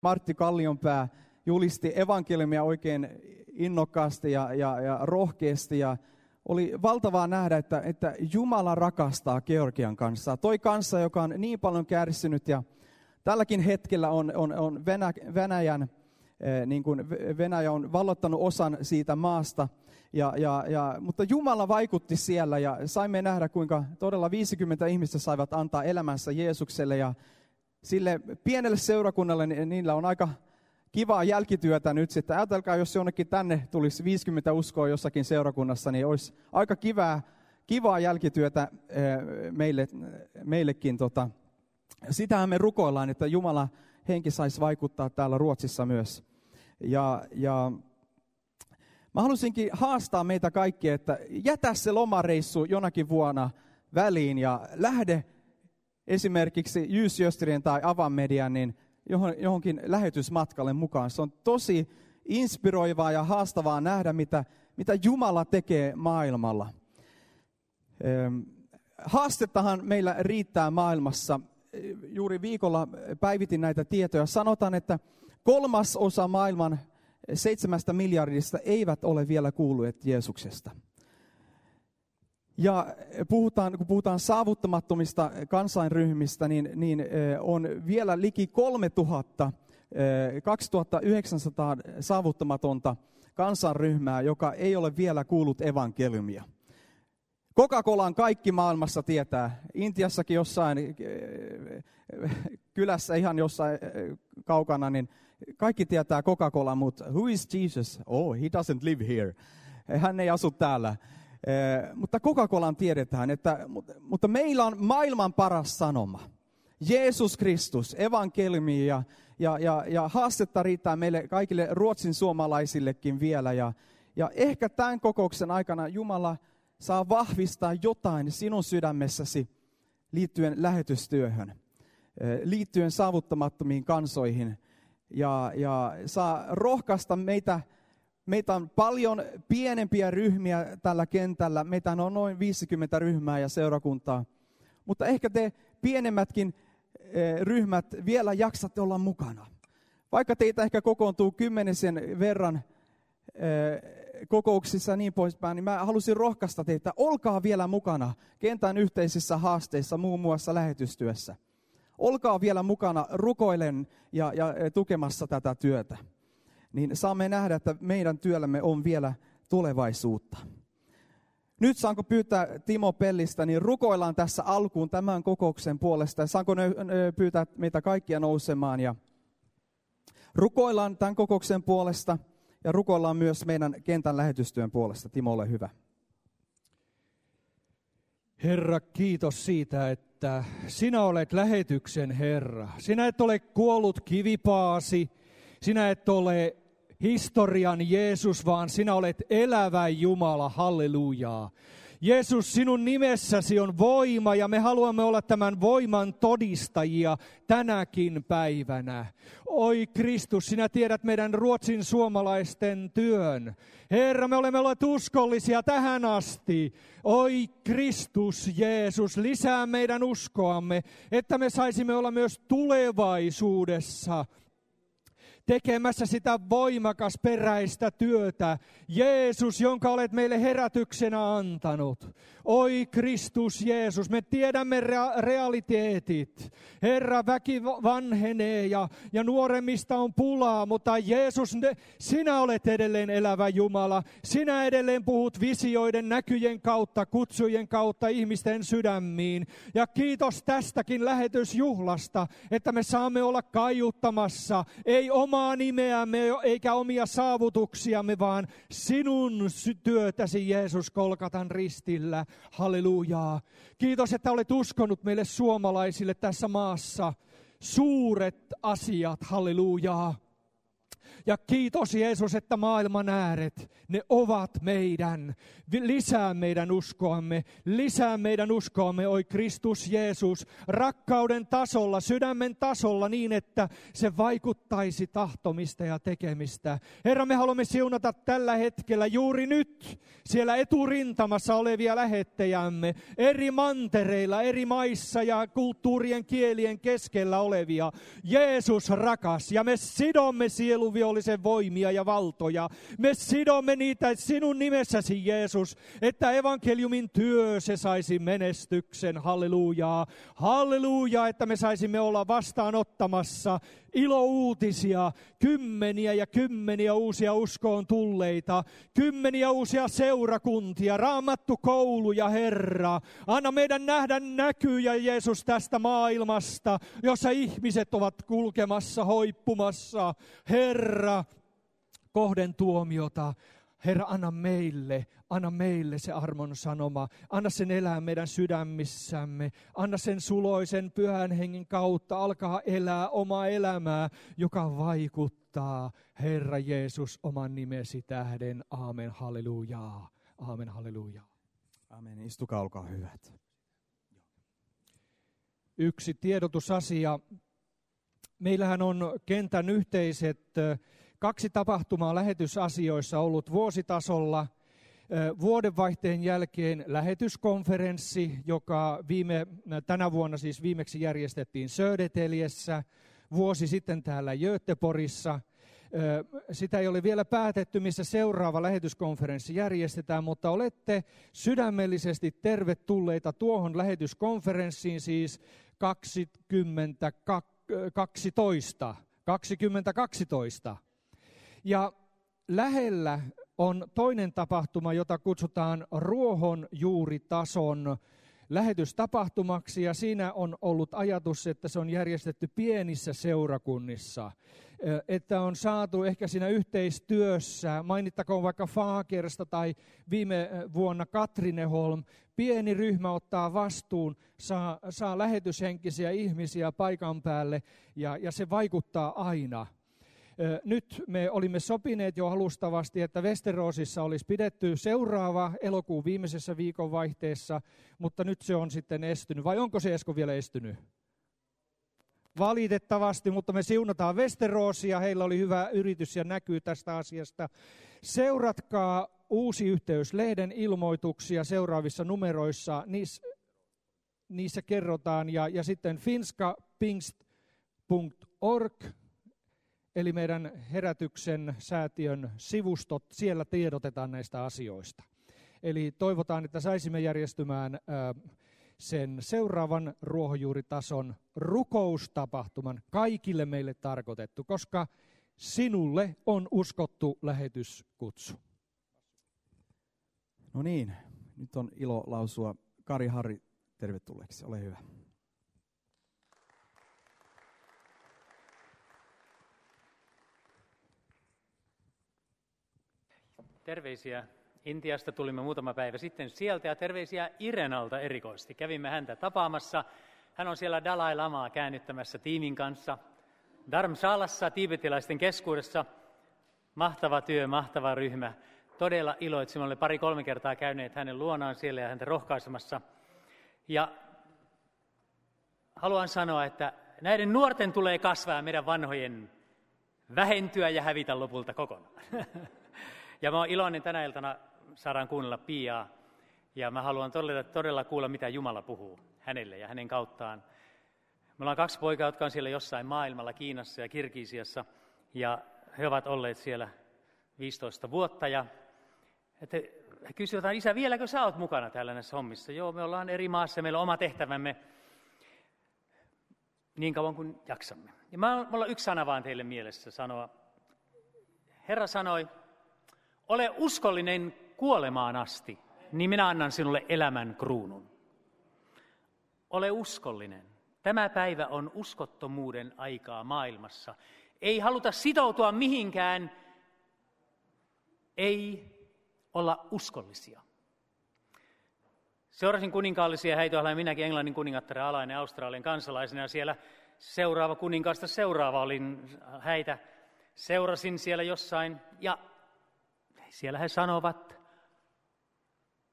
Martti Kallionpää julisti evankeliumia oikein innokkaasti ja, ja, ja rohkeasti. Ja oli valtavaa nähdä, että, että Jumala rakastaa Georgian kanssa. Toi kanssa, joka on niin paljon kärsinyt ja tälläkin hetkellä on, on, on Venä, Venäjän, eh, niin kuin Venäjä on vallottanut osan siitä maasta. Ja, ja, ja, mutta Jumala vaikutti siellä ja saimme nähdä, kuinka todella 50 ihmistä saivat antaa elämänsä Jeesukselle. Ja sille pienelle seurakunnalle niin niillä on aika kivaa jälkityötä nyt sitten. Ajatelkaa, jos jonnekin tänne tulisi 50 uskoa jossakin seurakunnassa, niin olisi aika kivaa, kivaa jälkityötä eh, meille, meillekin. Tota. Sitähän me rukoillaan, että Jumala henki saisi vaikuttaa täällä Ruotsissa myös. Ja, ja mä halusinkin haastaa meitä kaikkia, että jätä se lomareissu jonakin vuonna väliin ja lähde esimerkiksi Jyysjösterien tai Avamedian niin johonkin lähetysmatkalle mukaan. Se on tosi inspiroivaa ja haastavaa nähdä, mitä, mitä Jumala tekee maailmalla. Haastettahan meillä riittää maailmassa. Juuri viikolla päivitin näitä tietoja. Sanotaan, että kolmas osa maailman seitsemästä miljardista eivät ole vielä kuulleet Jeesuksesta. Ja puhutaan, kun puhutaan saavuttamattomista kansainryhmistä, niin, niin on vielä liki 3000, 2900 saavuttamatonta kansanryhmää, joka ei ole vielä kuullut evankeliumia. Coca-Colan kaikki maailmassa tietää. Intiassakin jossain kylässä ihan jossain kaukana, niin kaikki tietää Coca-Cola, mutta who is Jesus? Oh, he doesn't live here. Hän ei asu täällä. Eh, mutta Coca-Colan tiedetään, että, mutta meillä on maailman paras sanoma. Jeesus Kristus, evankeliumi ja, ja, ja, ja haastetta riittää meille kaikille ruotsin suomalaisillekin vielä. Ja, ja ehkä tämän kokouksen aikana Jumala saa vahvistaa jotain sinun sydämessäsi liittyen lähetystyöhön, eh, liittyen saavuttamattomiin kansoihin. Ja, ja saa rohkaista meitä Meitä on paljon pienempiä ryhmiä tällä kentällä. Meitä on noin 50 ryhmää ja seurakuntaa. Mutta ehkä te pienemmätkin eh, ryhmät vielä jaksatte olla mukana. Vaikka teitä ehkä kokoontuu kymmenisen verran eh, kokouksissa ja niin poispäin, niin mä halusin rohkaista teitä, olkaa vielä mukana kentän yhteisissä haasteissa, muun muassa lähetystyössä. Olkaa vielä mukana rukoilen ja, ja tukemassa tätä työtä niin saamme nähdä, että meidän työllämme on vielä tulevaisuutta. Nyt saanko pyytää Timo Pellistä, niin rukoillaan tässä alkuun tämän kokouksen puolesta. Saanko pyytää meitä kaikkia nousemaan ja rukoillaan tämän kokouksen puolesta ja rukoillaan myös meidän kentän lähetystyön puolesta. Timo, ole hyvä. Herra, kiitos siitä, että sinä olet lähetyksen Herra. Sinä et ole kuollut kivipaasi, sinä et ole historian Jeesus, vaan sinä olet elävä Jumala, hallelujaa. Jeesus, sinun nimessäsi on voima ja me haluamme olla tämän voiman todistajia tänäkin päivänä. Oi Kristus, sinä tiedät meidän ruotsin suomalaisten työn. Herra, me olemme olleet uskollisia tähän asti. Oi Kristus, Jeesus, lisää meidän uskoamme, että me saisimme olla myös tulevaisuudessa tekemässä sitä voimakas peräistä työtä. Jeesus, jonka olet meille herätyksenä antanut. Oi Kristus Jeesus, me tiedämme rea- realiteetit. Herra, väki vanhenee ja, ja nuoremmista on pulaa, mutta Jeesus, ne, sinä olet edelleen elävä Jumala. Sinä edelleen puhut visioiden, näkyjen kautta, kutsujen kautta ihmisten sydämiin. Ja kiitos tästäkin lähetysjuhlasta, että me saamme olla kaiuttamassa, ei omaa nimeämme eikä omia saavutuksiamme, vaan sinun työtäsi Jeesus Kolkatan ristillä. Hallelujaa. Kiitos, että olet uskonut meille suomalaisille tässä maassa suuret asiat. Hallelujaa. Ja kiitos Jeesus, että maailman ääret, ne ovat meidän. Lisää meidän uskoamme, lisää meidän uskoamme, oi Kristus Jeesus, rakkauden tasolla, sydämen tasolla niin, että se vaikuttaisi tahtomista ja tekemistä. Herra, me haluamme siunata tällä hetkellä juuri nyt siellä eturintamassa olevia lähettejämme, eri mantereilla, eri maissa ja kulttuurien kielien keskellä olevia. Jeesus rakas, ja me sidomme sieluvihollisen voimia ja valtoja. Me sidomme niitä sinun nimessäsi, Jeesus, että evankeliumin työ se saisi menestyksen. Hallelujaa. Hallelujaa, että me saisimme olla vastaanottamassa ilouutisia, kymmeniä ja kymmeniä uusia uskoon tulleita, kymmeniä uusia seurakuntia, raamattu kouluja, Herra. Anna meidän nähdä näkyjä, Jeesus, tästä maailmasta, jossa ihmiset ovat kulkemassa, hoippumassa. Herra, kohden tuomiota. Herra, anna meille, anna meille se armon sanoma. Anna sen elää meidän sydämissämme. Anna sen suloisen pyhän hengen kautta alkaa elää omaa elämää, joka vaikuttaa, Herra Jeesus, oman nimesi tähden. Aamen, hallelujaa. Aamen, hallelujaa. Amen. Istukaa, olkaa hyvät. Yksi tiedotusasia. Meillähän on kentän yhteiset kaksi tapahtumaa lähetysasioissa ollut vuositasolla. Vuodenvaihteen jälkeen lähetyskonferenssi, joka viime, tänä vuonna siis viimeksi järjestettiin Södertäljes, vuosi sitten täällä Göteborgissa. Sitä ei ole vielä päätetty, missä seuraava lähetyskonferenssi järjestetään, mutta olette sydämellisesti tervetulleita tuohon lähetyskonferenssiin siis 2012. 2012. Ja lähellä on toinen tapahtuma, jota kutsutaan ruohonjuuritason lähetystapahtumaksi ja siinä on ollut ajatus, että se on järjestetty pienissä seurakunnissa. Että on saatu ehkä siinä yhteistyössä, mainittakoon vaikka Faakersta tai viime vuonna Katrineholm, pieni ryhmä ottaa vastuun, saa, saa lähetyshenkisiä ihmisiä paikan päälle ja, ja se vaikuttaa aina – nyt me olimme sopineet jo alustavasti, että Westerosissa olisi pidetty seuraava elokuun viimeisessä viikonvaihteessa, mutta nyt se on sitten estynyt. Vai onko se Esko vielä estynyt? Valitettavasti, mutta me siunataan Westeroosia. Heillä oli hyvä yritys ja näkyy tästä asiasta. Seuratkaa uusi yhteys lehden ilmoituksia seuraavissa numeroissa. Niissä, niissä kerrotaan. Ja, ja sitten finskapingst.org eli meidän herätyksen säätiön sivustot, siellä tiedotetaan näistä asioista. Eli toivotaan, että saisimme järjestymään sen seuraavan ruohonjuuritason rukoustapahtuman kaikille meille tarkoitettu, koska sinulle on uskottu lähetyskutsu. No niin, nyt on ilo lausua Kari Harri tervetulleeksi. Ole hyvä. Terveisiä Intiasta tulimme muutama päivä sitten sieltä ja terveisiä Irenalta erikoisesti. Kävimme häntä tapaamassa. Hän on siellä Dalai Lamaa käännyttämässä tiimin kanssa. Dharmsalassa tiibetilaisten keskuudessa. Mahtava työ, mahtava ryhmä. Todella iloitsimme, olemme pari-kolme kertaa käyneet hänen luonaan siellä ja häntä rohkaisemassa. Ja haluan sanoa, että näiden nuorten tulee kasvaa meidän vanhojen vähentyä ja hävitä lopulta kokonaan. Ja mä oon iloinen tänä iltana saadaan kuunnella Piaa. Ja mä haluan todella, todella kuulla, mitä Jumala puhuu hänelle ja hänen kauttaan. Me ollaan kaksi poikaa, jotka on siellä jossain maailmalla, Kiinassa ja Kirkiisiassa. Ja he ovat olleet siellä 15 vuotta. Ja että he kysyvät, isä, vieläkö sä oot mukana täällä näissä hommissa? Joo, me ollaan eri maassa, meillä on oma tehtävämme niin kauan kuin jaksamme. Ja mä, mulla on yksi sana vaan teille mielessä sanoa. Herra sanoi, ole uskollinen kuolemaan asti, niin minä annan sinulle elämän kruunun. Ole uskollinen. Tämä päivä on uskottomuuden aikaa maailmassa. Ei haluta sitoutua mihinkään, ei olla uskollisia. Seurasin kuninkaallisia heitoilla minäkin Englannin kuningattaren alainen Australian kansalaisena. Siellä seuraava kuninkaasta seuraava olin häitä seurasin siellä jossain ja siellä he sanovat,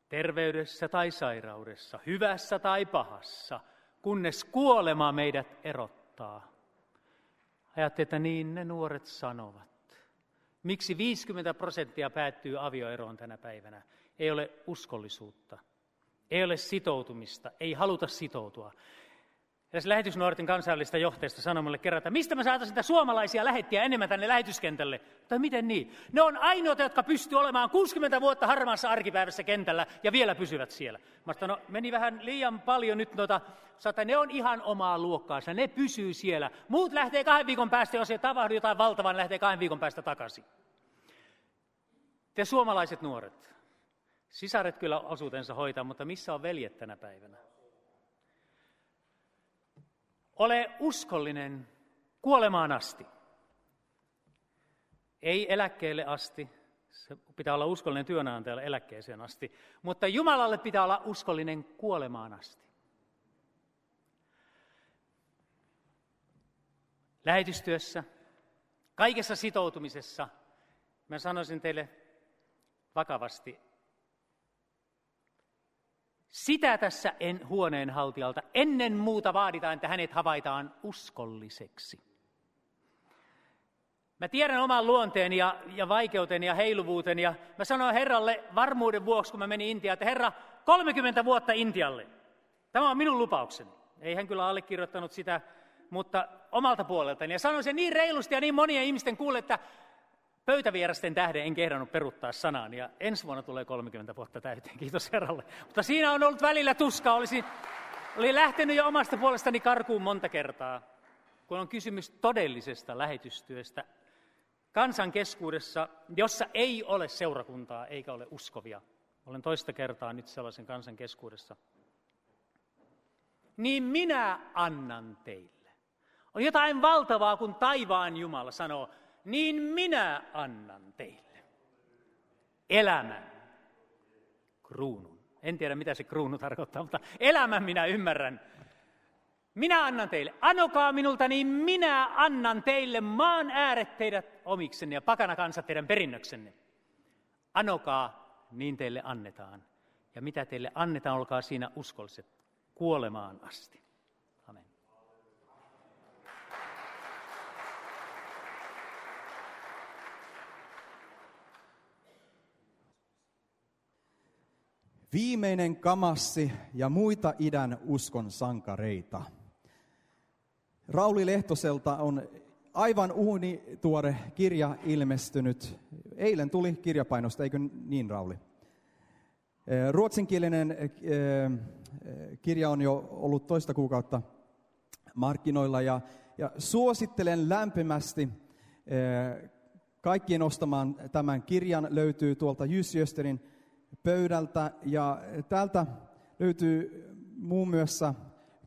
terveydessä tai sairaudessa, hyvässä tai pahassa, kunnes kuolema meidät erottaa. Ajattelin, että niin ne nuoret sanovat. Miksi 50 prosenttia päättyy avioeroon tänä päivänä? Ei ole uskollisuutta, ei ole sitoutumista, ei haluta sitoutua. Tässä lähetysnuorten kansainvälistä johtajasta sanoi mulle kerran, että mistä mä saataisiin sitä suomalaisia lähettiä enemmän tänne lähetyskentälle. Tai miten niin? Ne on ainoita, jotka pystyvät olemaan 60 vuotta harmaassa arkipäivässä kentällä ja vielä pysyvät siellä. Mä sanoin, no meni vähän liian paljon nyt noita, sata, ne on ihan omaa luokkaansa, ne pysyy siellä. Muut lähtee kahden viikon päästä, jos ei tapahdu jotain valtavaa, niin lähtee kahden viikon päästä takaisin. Te suomalaiset nuoret, sisaret kyllä osuutensa hoitaa, mutta missä on veljet tänä päivänä? Ole uskollinen kuolemaan asti. Ei eläkkeelle asti. Se pitää olla uskollinen työnantajalle eläkkeeseen asti. Mutta Jumalalle pitää olla uskollinen kuolemaan asti. Lähetystyössä, kaikessa sitoutumisessa, mä sanoisin teille vakavasti, sitä tässä en huoneenhaltijalta ennen muuta vaaditaan, että hänet havaitaan uskolliseksi. Mä tiedän oman luonteeni ja, ja vaikeuteni ja heiluvuuteni ja mä sanoin Herralle varmuuden vuoksi, kun mä menin Intiaan, että Herra, 30 vuotta Intialle. Tämä on minun lupaukseni. Ei hän kyllä allekirjoittanut sitä, mutta omalta puoleltani. Ja sanoin sen niin reilusti ja niin monien ihmisten kuulle, että pöytävierasten tähden en kehdannut peruttaa sanaan ja ensi vuonna tulee 30 vuotta täyteen, kiitos Herralle. Mutta siinä on ollut välillä tuskaa, olisi, oli lähtenyt jo omasta puolestani karkuun monta kertaa, kun on kysymys todellisesta lähetystyöstä kansan keskuudessa, jossa ei ole seurakuntaa eikä ole uskovia. Olen toista kertaa nyt sellaisen kansan keskuudessa. Niin minä annan teille. On jotain valtavaa, kun taivaan Jumala sanoo, niin minä annan teille elämän kruunun. En tiedä, mitä se kruunu tarkoittaa, mutta elämän minä ymmärrän. Minä annan teille. Anokaa minulta, niin minä annan teille maan ääret teidät omiksenne ja pakana kansa teidän perinnöksenne. Anokaa, niin teille annetaan. Ja mitä teille annetaan, olkaa siinä uskolliset kuolemaan asti. Viimeinen kamassi ja muita idän uskon sankareita. Rauli Lehtoselta on aivan uuni tuore kirja ilmestynyt. Eilen tuli kirjapainosta, eikö niin Rauli? Ruotsinkielinen kirja on jo ollut toista kuukautta markkinoilla ja, ja suosittelen lämpimästi kaikkien ostamaan tämän kirjan. Löytyy tuolta Jysjösterin pöydältä ja täältä löytyy muun muassa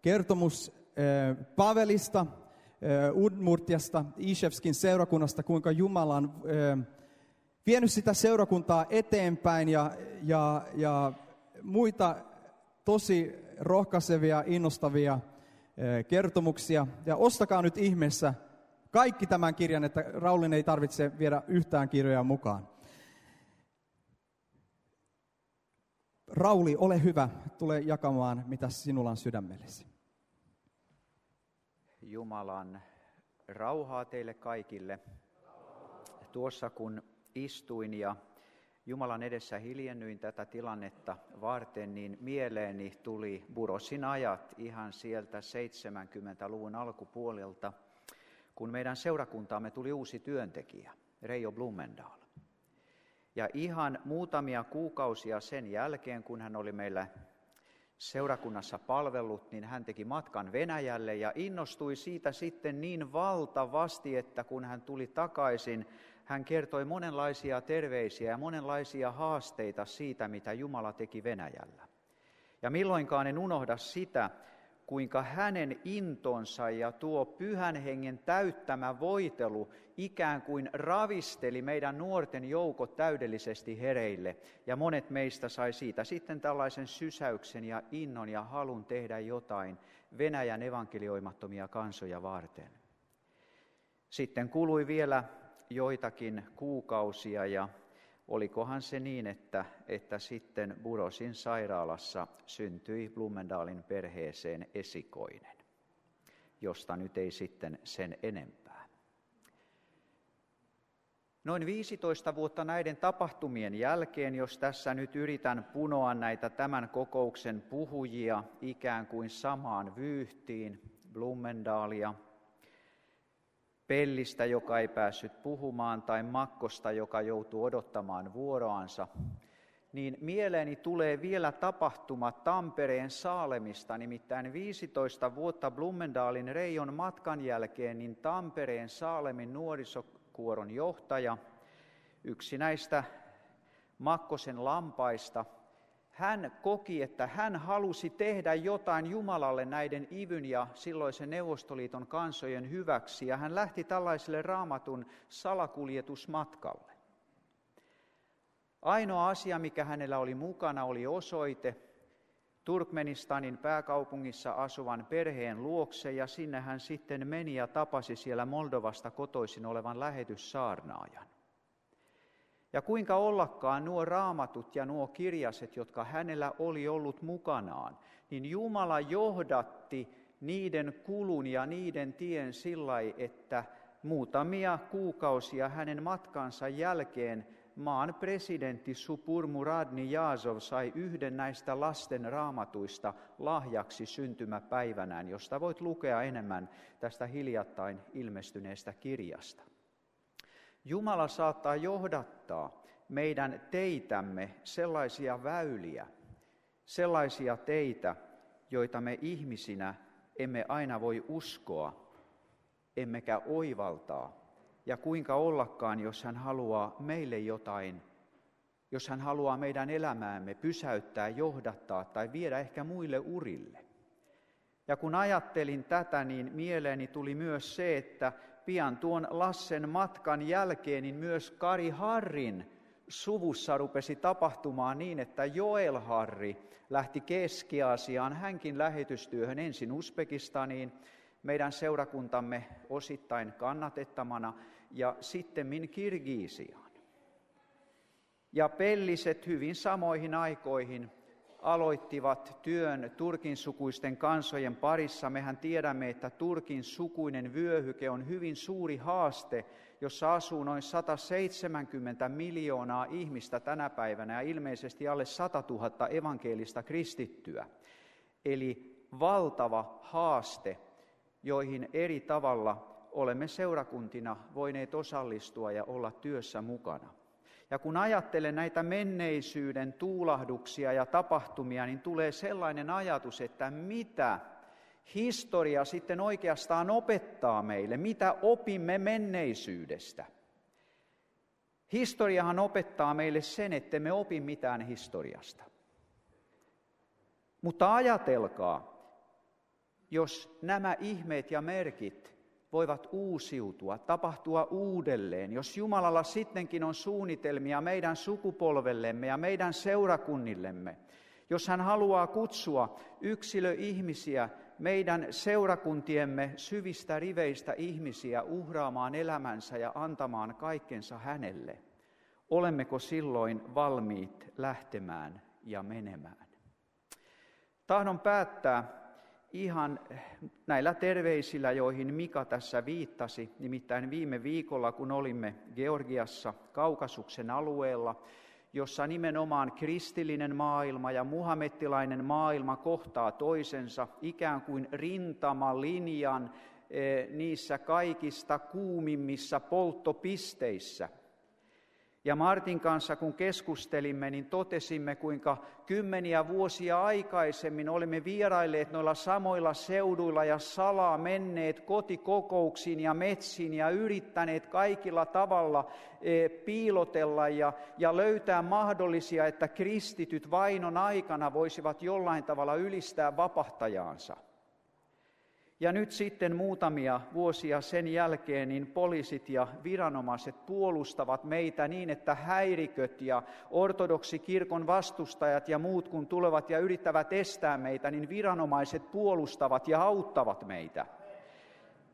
kertomus eh, Pavelista, eh, Udmurtiasta, Ishevskin seurakunnasta, kuinka Jumala on eh, vienyt sitä seurakuntaa eteenpäin ja, ja, ja muita tosi rohkaisevia, innostavia kertomuksia. Ja ostakaa nyt ihmeessä kaikki tämän kirjan, että Raulin ei tarvitse viedä yhtään kirjoja mukaan. Rauli, ole hyvä, tule jakamaan, mitä sinulla on sydämellesi. Jumalan rauhaa teille kaikille. Tuossa kun istuin ja Jumalan edessä hiljennyin tätä tilannetta varten, niin mieleeni tuli Burosin ajat ihan sieltä 70-luvun alkupuolelta, kun meidän seurakuntaamme tuli uusi työntekijä, Reijo Blumendal. Ja ihan muutamia kuukausia sen jälkeen, kun hän oli meillä seurakunnassa palvellut, niin hän teki matkan Venäjälle ja innostui siitä sitten niin valtavasti, että kun hän tuli takaisin, hän kertoi monenlaisia terveisiä ja monenlaisia haasteita siitä, mitä Jumala teki Venäjällä. Ja milloinkaan en unohda sitä, kuinka hänen intonsa ja tuo pyhän hengen täyttämä voitelu ikään kuin ravisteli meidän nuorten joukot täydellisesti hereille. Ja monet meistä sai siitä sitten tällaisen sysäyksen ja innon ja halun tehdä jotain Venäjän evankelioimattomia kansoja varten. Sitten kului vielä joitakin kuukausia ja olikohan se niin, että, että sitten Burosin sairaalassa syntyi Blumendalin perheeseen esikoinen, josta nyt ei sitten sen enempää. Noin 15 vuotta näiden tapahtumien jälkeen, jos tässä nyt yritän punoa näitä tämän kokouksen puhujia ikään kuin samaan vyyhtiin, Blumendalia, Pellistä, joka ei päässyt puhumaan, tai Makkosta, joka joutuu odottamaan vuoroansa, niin mieleeni tulee vielä tapahtuma Tampereen Saalemista, nimittäin 15 vuotta Blumendaalin Reijon matkan jälkeen, niin Tampereen Saalemin nuorisokuoron johtaja, yksi näistä Makkosen lampaista – hän koki, että hän halusi tehdä jotain Jumalalle näiden Ivyn ja silloisen Neuvostoliiton kansojen hyväksi, ja hän lähti tällaiselle raamatun salakuljetusmatkalle. Ainoa asia, mikä hänellä oli mukana, oli osoite Turkmenistanin pääkaupungissa asuvan perheen luokse, ja sinne hän sitten meni ja tapasi siellä Moldovasta kotoisin olevan lähetyssaarnaajan. Ja kuinka ollakaan nuo raamatut ja nuo kirjaset, jotka hänellä oli ollut mukanaan, niin Jumala johdatti niiden kulun ja niiden tien sillä että muutamia kuukausia hänen matkansa jälkeen maan presidentti Supur Muradni Jaazov sai yhden näistä lasten raamatuista lahjaksi syntymäpäivänään, josta voit lukea enemmän tästä hiljattain ilmestyneestä kirjasta. Jumala saattaa johdattaa meidän teitämme sellaisia väyliä, sellaisia teitä, joita me ihmisinä emme aina voi uskoa, emmekä oivaltaa. Ja kuinka ollakaan, jos hän haluaa meille jotain, jos hän haluaa meidän elämäämme pysäyttää, johdattaa tai viedä ehkä muille urille. Ja kun ajattelin tätä, niin mieleeni tuli myös se, että pian tuon Lassen matkan jälkeen niin myös Kari Harrin suvussa rupesi tapahtumaan niin, että Joel Harri lähti Keski-Aasiaan, hänkin lähetystyöhön ensin Uzbekistaniin, meidän seurakuntamme osittain kannatettamana, ja sitten Kirgiisiaan. Ja pelliset hyvin samoihin aikoihin aloittivat työn Turkin sukuisten kansojen parissa. Mehän tiedämme, että Turkin sukuinen vyöhyke on hyvin suuri haaste, jossa asuu noin 170 miljoonaa ihmistä tänä päivänä ja ilmeisesti alle 100 000 evankelista kristittyä. Eli valtava haaste, joihin eri tavalla olemme seurakuntina voineet osallistua ja olla työssä mukana. Ja kun ajattelen näitä menneisyyden tuulahduksia ja tapahtumia, niin tulee sellainen ajatus, että mitä historia sitten oikeastaan opettaa meille, mitä opimme menneisyydestä. Historiahan opettaa meille sen, että me opi mitään historiasta. Mutta ajatelkaa, jos nämä ihmeet ja merkit voivat uusiutua, tapahtua uudelleen. Jos Jumalalla sittenkin on suunnitelmia meidän sukupolvellemme ja meidän seurakunnillemme, jos hän haluaa kutsua yksilöihmisiä, meidän seurakuntiemme syvistä riveistä ihmisiä uhraamaan elämänsä ja antamaan kaikkensa hänelle, olemmeko silloin valmiit lähtemään ja menemään? Tahdon päättää ihan näillä terveisillä, joihin Mika tässä viittasi. Nimittäin viime viikolla, kun olimme Georgiassa Kaukasuksen alueella, jossa nimenomaan kristillinen maailma ja muhamettilainen maailma kohtaa toisensa ikään kuin rintamalinjan eh, niissä kaikista kuumimmissa polttopisteissä – ja Martin kanssa kun keskustelimme, niin totesimme, kuinka kymmeniä vuosia aikaisemmin olemme vierailleet noilla samoilla seuduilla ja salaa menneet kotikokouksiin ja metsiin ja yrittäneet kaikilla tavalla e, piilotella ja, ja löytää mahdollisia, että kristityt vainon aikana voisivat jollain tavalla ylistää vapahtajaansa. Ja nyt sitten muutamia vuosia sen jälkeen niin poliisit ja viranomaiset puolustavat meitä niin, että häiriköt ja ortodoksikirkon vastustajat ja muut kun tulevat ja yrittävät estää meitä, niin viranomaiset puolustavat ja auttavat meitä.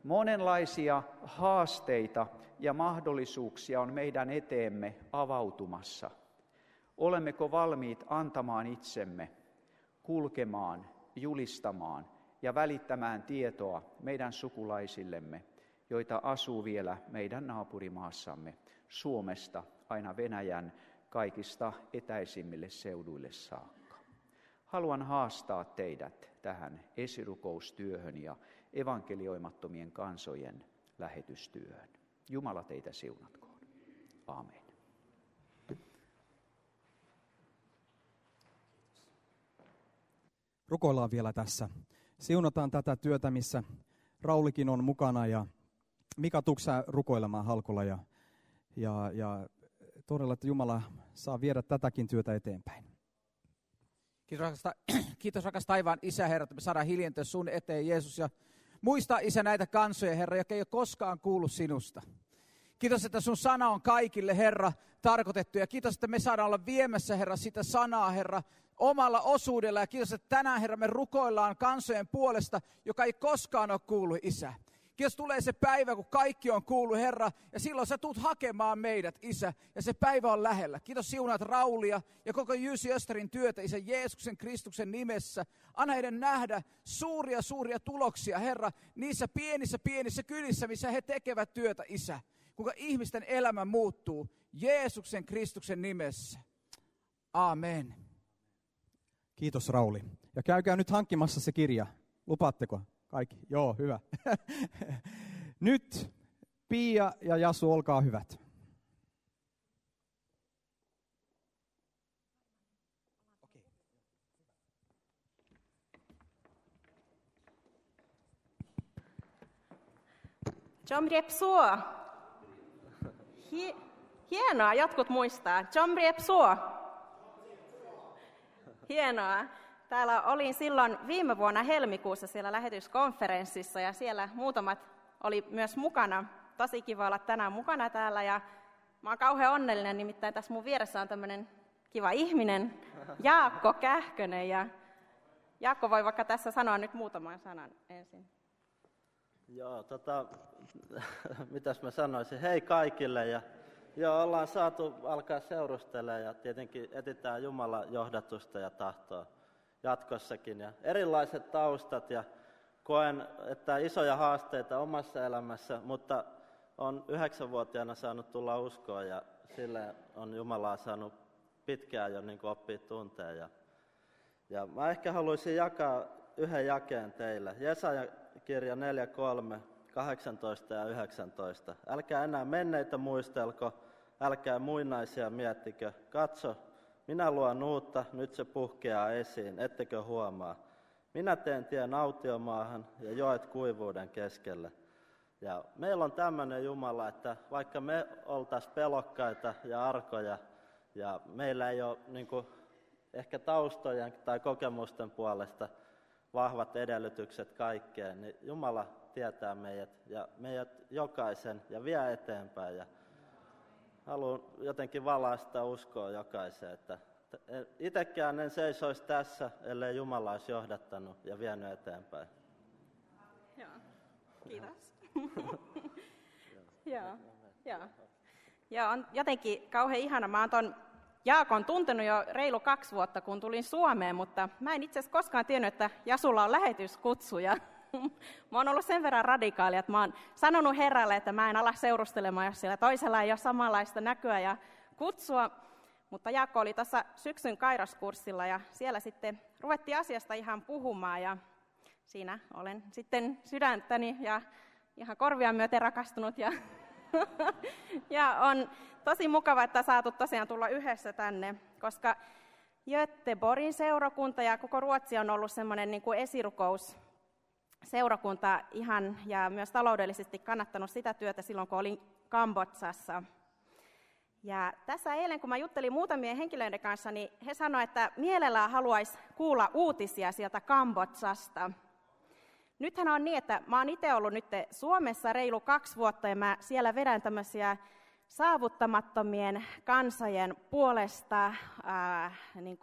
Monenlaisia haasteita ja mahdollisuuksia on meidän eteemme avautumassa. Olemmeko valmiit antamaan itsemme, kulkemaan, julistamaan ja välittämään tietoa meidän sukulaisillemme, joita asuu vielä meidän naapurimaassamme, Suomesta aina Venäjän kaikista etäisimmille seuduille saakka. Haluan haastaa teidät tähän esirukoustyöhön ja evankelioimattomien kansojen lähetystyöhön. Jumala teitä siunatkoon. Amen. Rukoillaan vielä tässä. Siunataan tätä työtä, missä Raulikin on mukana ja Mika tuksää rukoilemaan halkolla ja, ja, ja todella, että Jumala saa viedä tätäkin työtä eteenpäin. Kiitos rakas, kiitos rakas taivaan Isä, Herra, että me saadaan hiljentyä sun eteen, Jeesus. Ja muista, Isä, näitä kansoja, Herra, jotka ei ole koskaan kuullut sinusta. Kiitos, että sun sana on kaikille, Herra, tarkoitettu. Ja kiitos, että me saadaan olla viemässä, Herra, sitä sanaa, Herra, omalla osuudella. Ja kiitos, että tänään, Herra, me rukoillaan kansojen puolesta, joka ei koskaan ole kuullut, Isä. Kiitos tulee se päivä, kun kaikki on kuullut, Herra, ja silloin sä tulet hakemaan meidät, Isä, ja se päivä on lähellä. Kiitos siunaat Raulia ja koko Jysi Österin työtä, Isä Jeesuksen Kristuksen nimessä. Anna heidän nähdä suuria, suuria tuloksia, Herra, niissä pienissä, pienissä kylissä, missä he tekevät työtä, Isä. Kuinka ihmisten elämä muuttuu Jeesuksen Kristuksen nimessä. Amen. Kiitos Rauli. Ja käykää nyt hankkimassa se kirja. Lupaatteko? Kaikki? Joo, hyvä. Nyt Pia ja Jasu, olkaa hyvät. John Riepsuo. Hienoa, jotkut muistaa. John Riepsuo. Hienoa. Täällä olin silloin viime vuonna helmikuussa siellä lähetyskonferenssissa ja siellä muutamat oli myös mukana. Tosi kiva olla tänään mukana täällä ja mä oon kauhean onnellinen, nimittäin tässä mun vieressä on tämmöinen kiva ihminen, Jaakko Kähkönen ja Jaakko voi vaikka tässä sanoa nyt muutaman sanan ensin. Joo, tota, mitäs mä sanoisin, hei kaikille ja joo, ollaan saatu alkaa seurustella ja tietenkin etitään Jumalan johdatusta ja tahtoa jatkossakin. Ja erilaiset taustat ja koen, että isoja haasteita omassa elämässä, mutta on yhdeksänvuotiaana saanut tulla uskoon ja sille on Jumalaa saanut pitkään jo niin oppia tuntea. Ja, ja mä ehkä haluaisin jakaa yhden jakeen teille. Jesaja kirja 4, 3, 18 ja 19. Älkää enää menneitä muistelko, älkää muinaisia miettikö. Katso, minä luon uutta, nyt se puhkeaa esiin, ettekö huomaa. Minä teen tien autiomaahan ja joet kuivuuden keskelle. Ja meillä on tämmöinen Jumala, että vaikka me oltaisiin pelokkaita ja arkoja, ja meillä ei ole niin kuin, ehkä taustojen tai kokemusten puolesta vahvat edellytykset kaikkeen, niin Jumala tietää meidät ja meidät jokaisen ja vie eteenpäin. Ja haluan jotenkin valaista uskoa jokaiseen, että itsekään en seisoisi tässä, ellei Jumala olisi johdattanut ja vienyt eteenpäin. Joo, kiitos. Joo, joo. Ja on jotenkin kauhean ihana. Mä oon ton Jaakon tuntenut jo reilu kaksi vuotta, kun tulin Suomeen, mutta mä en itse asiassa koskaan tiennyt, että Jasulla on lähetyskutsu. Mä oon ollut sen verran radikaali, että mä oon sanonut Herralle, että mä en ala seurustelemaan, jos siellä toisella ei ole samanlaista näköä ja kutsua. Mutta Jaakko oli tässä syksyn kairaskurssilla ja siellä sitten ruvettiin asiasta ihan puhumaan ja siinä olen sitten sydäntäni ja ihan korvia myöten rakastunut ja, ja on tosi mukava, että saatu tosiaan tulla yhdessä tänne, koska Göteborgin seurakunta ja koko Ruotsi on ollut semmoinen niin kuin esirukous seurakunta ihan ja myös taloudellisesti kannattanut sitä työtä silloin, kun olin Kambotsassa. Ja tässä eilen, kun mä juttelin muutamien henkilöiden kanssa, niin he sanoivat, että mielellään haluaisi kuulla uutisia sieltä Kambotsasta. Nythän on niin, että mä oon itse ollut nyt Suomessa reilu kaksi vuotta ja mä siellä vedän tämmöisiä saavuttamattomien kansojen puolesta niin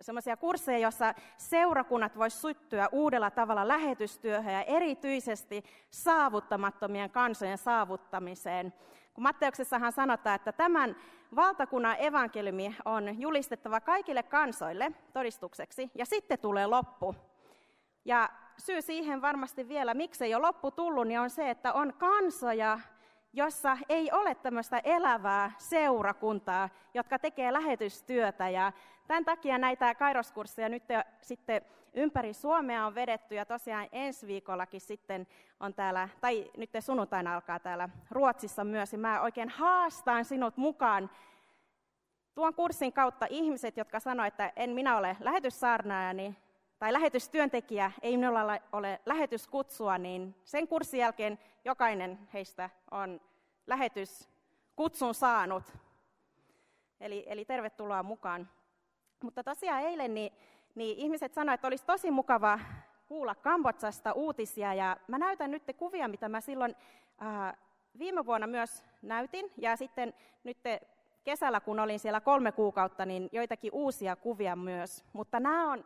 semmoisia kursseja, joissa seurakunnat voisivat syttyä uudella tavalla lähetystyöhön ja erityisesti saavuttamattomien kansojen saavuttamiseen. Kun Matteuksessahan sanotaan, että tämän valtakunnan evankeliumi on julistettava kaikille kansoille todistukseksi, ja sitten tulee loppu. Ja syy siihen varmasti vielä, miksi ei ole loppu tullut, niin on se, että on kansoja, jossa ei ole tämmöistä elävää seurakuntaa, jotka tekee lähetystyötä. Ja tämän takia näitä kairoskursseja nyt sitten ympäri Suomea on vedetty ja tosiaan ensi viikollakin sitten on täällä, tai nyt sunnuntaina alkaa täällä Ruotsissa myös. Ja mä oikein haastan sinut mukaan tuon kurssin kautta ihmiset, jotka sanoivat, että en minä ole lähetyssaarnaaja, niin tai lähetystyöntekijä, ei minulla ole lähetyskutsua, niin sen kurssin jälkeen jokainen heistä on lähetyskutsun saanut. Eli, eli tervetuloa mukaan. Mutta tosiaan eilen niin, niin ihmiset sanoivat, että olisi tosi mukava kuulla Kambotsasta uutisia. Ja mä näytän nyt kuvia, mitä mä silloin ää, viime vuonna myös näytin. Ja sitten nyt kesällä, kun olin siellä kolme kuukautta, niin joitakin uusia kuvia myös. Mutta nämä on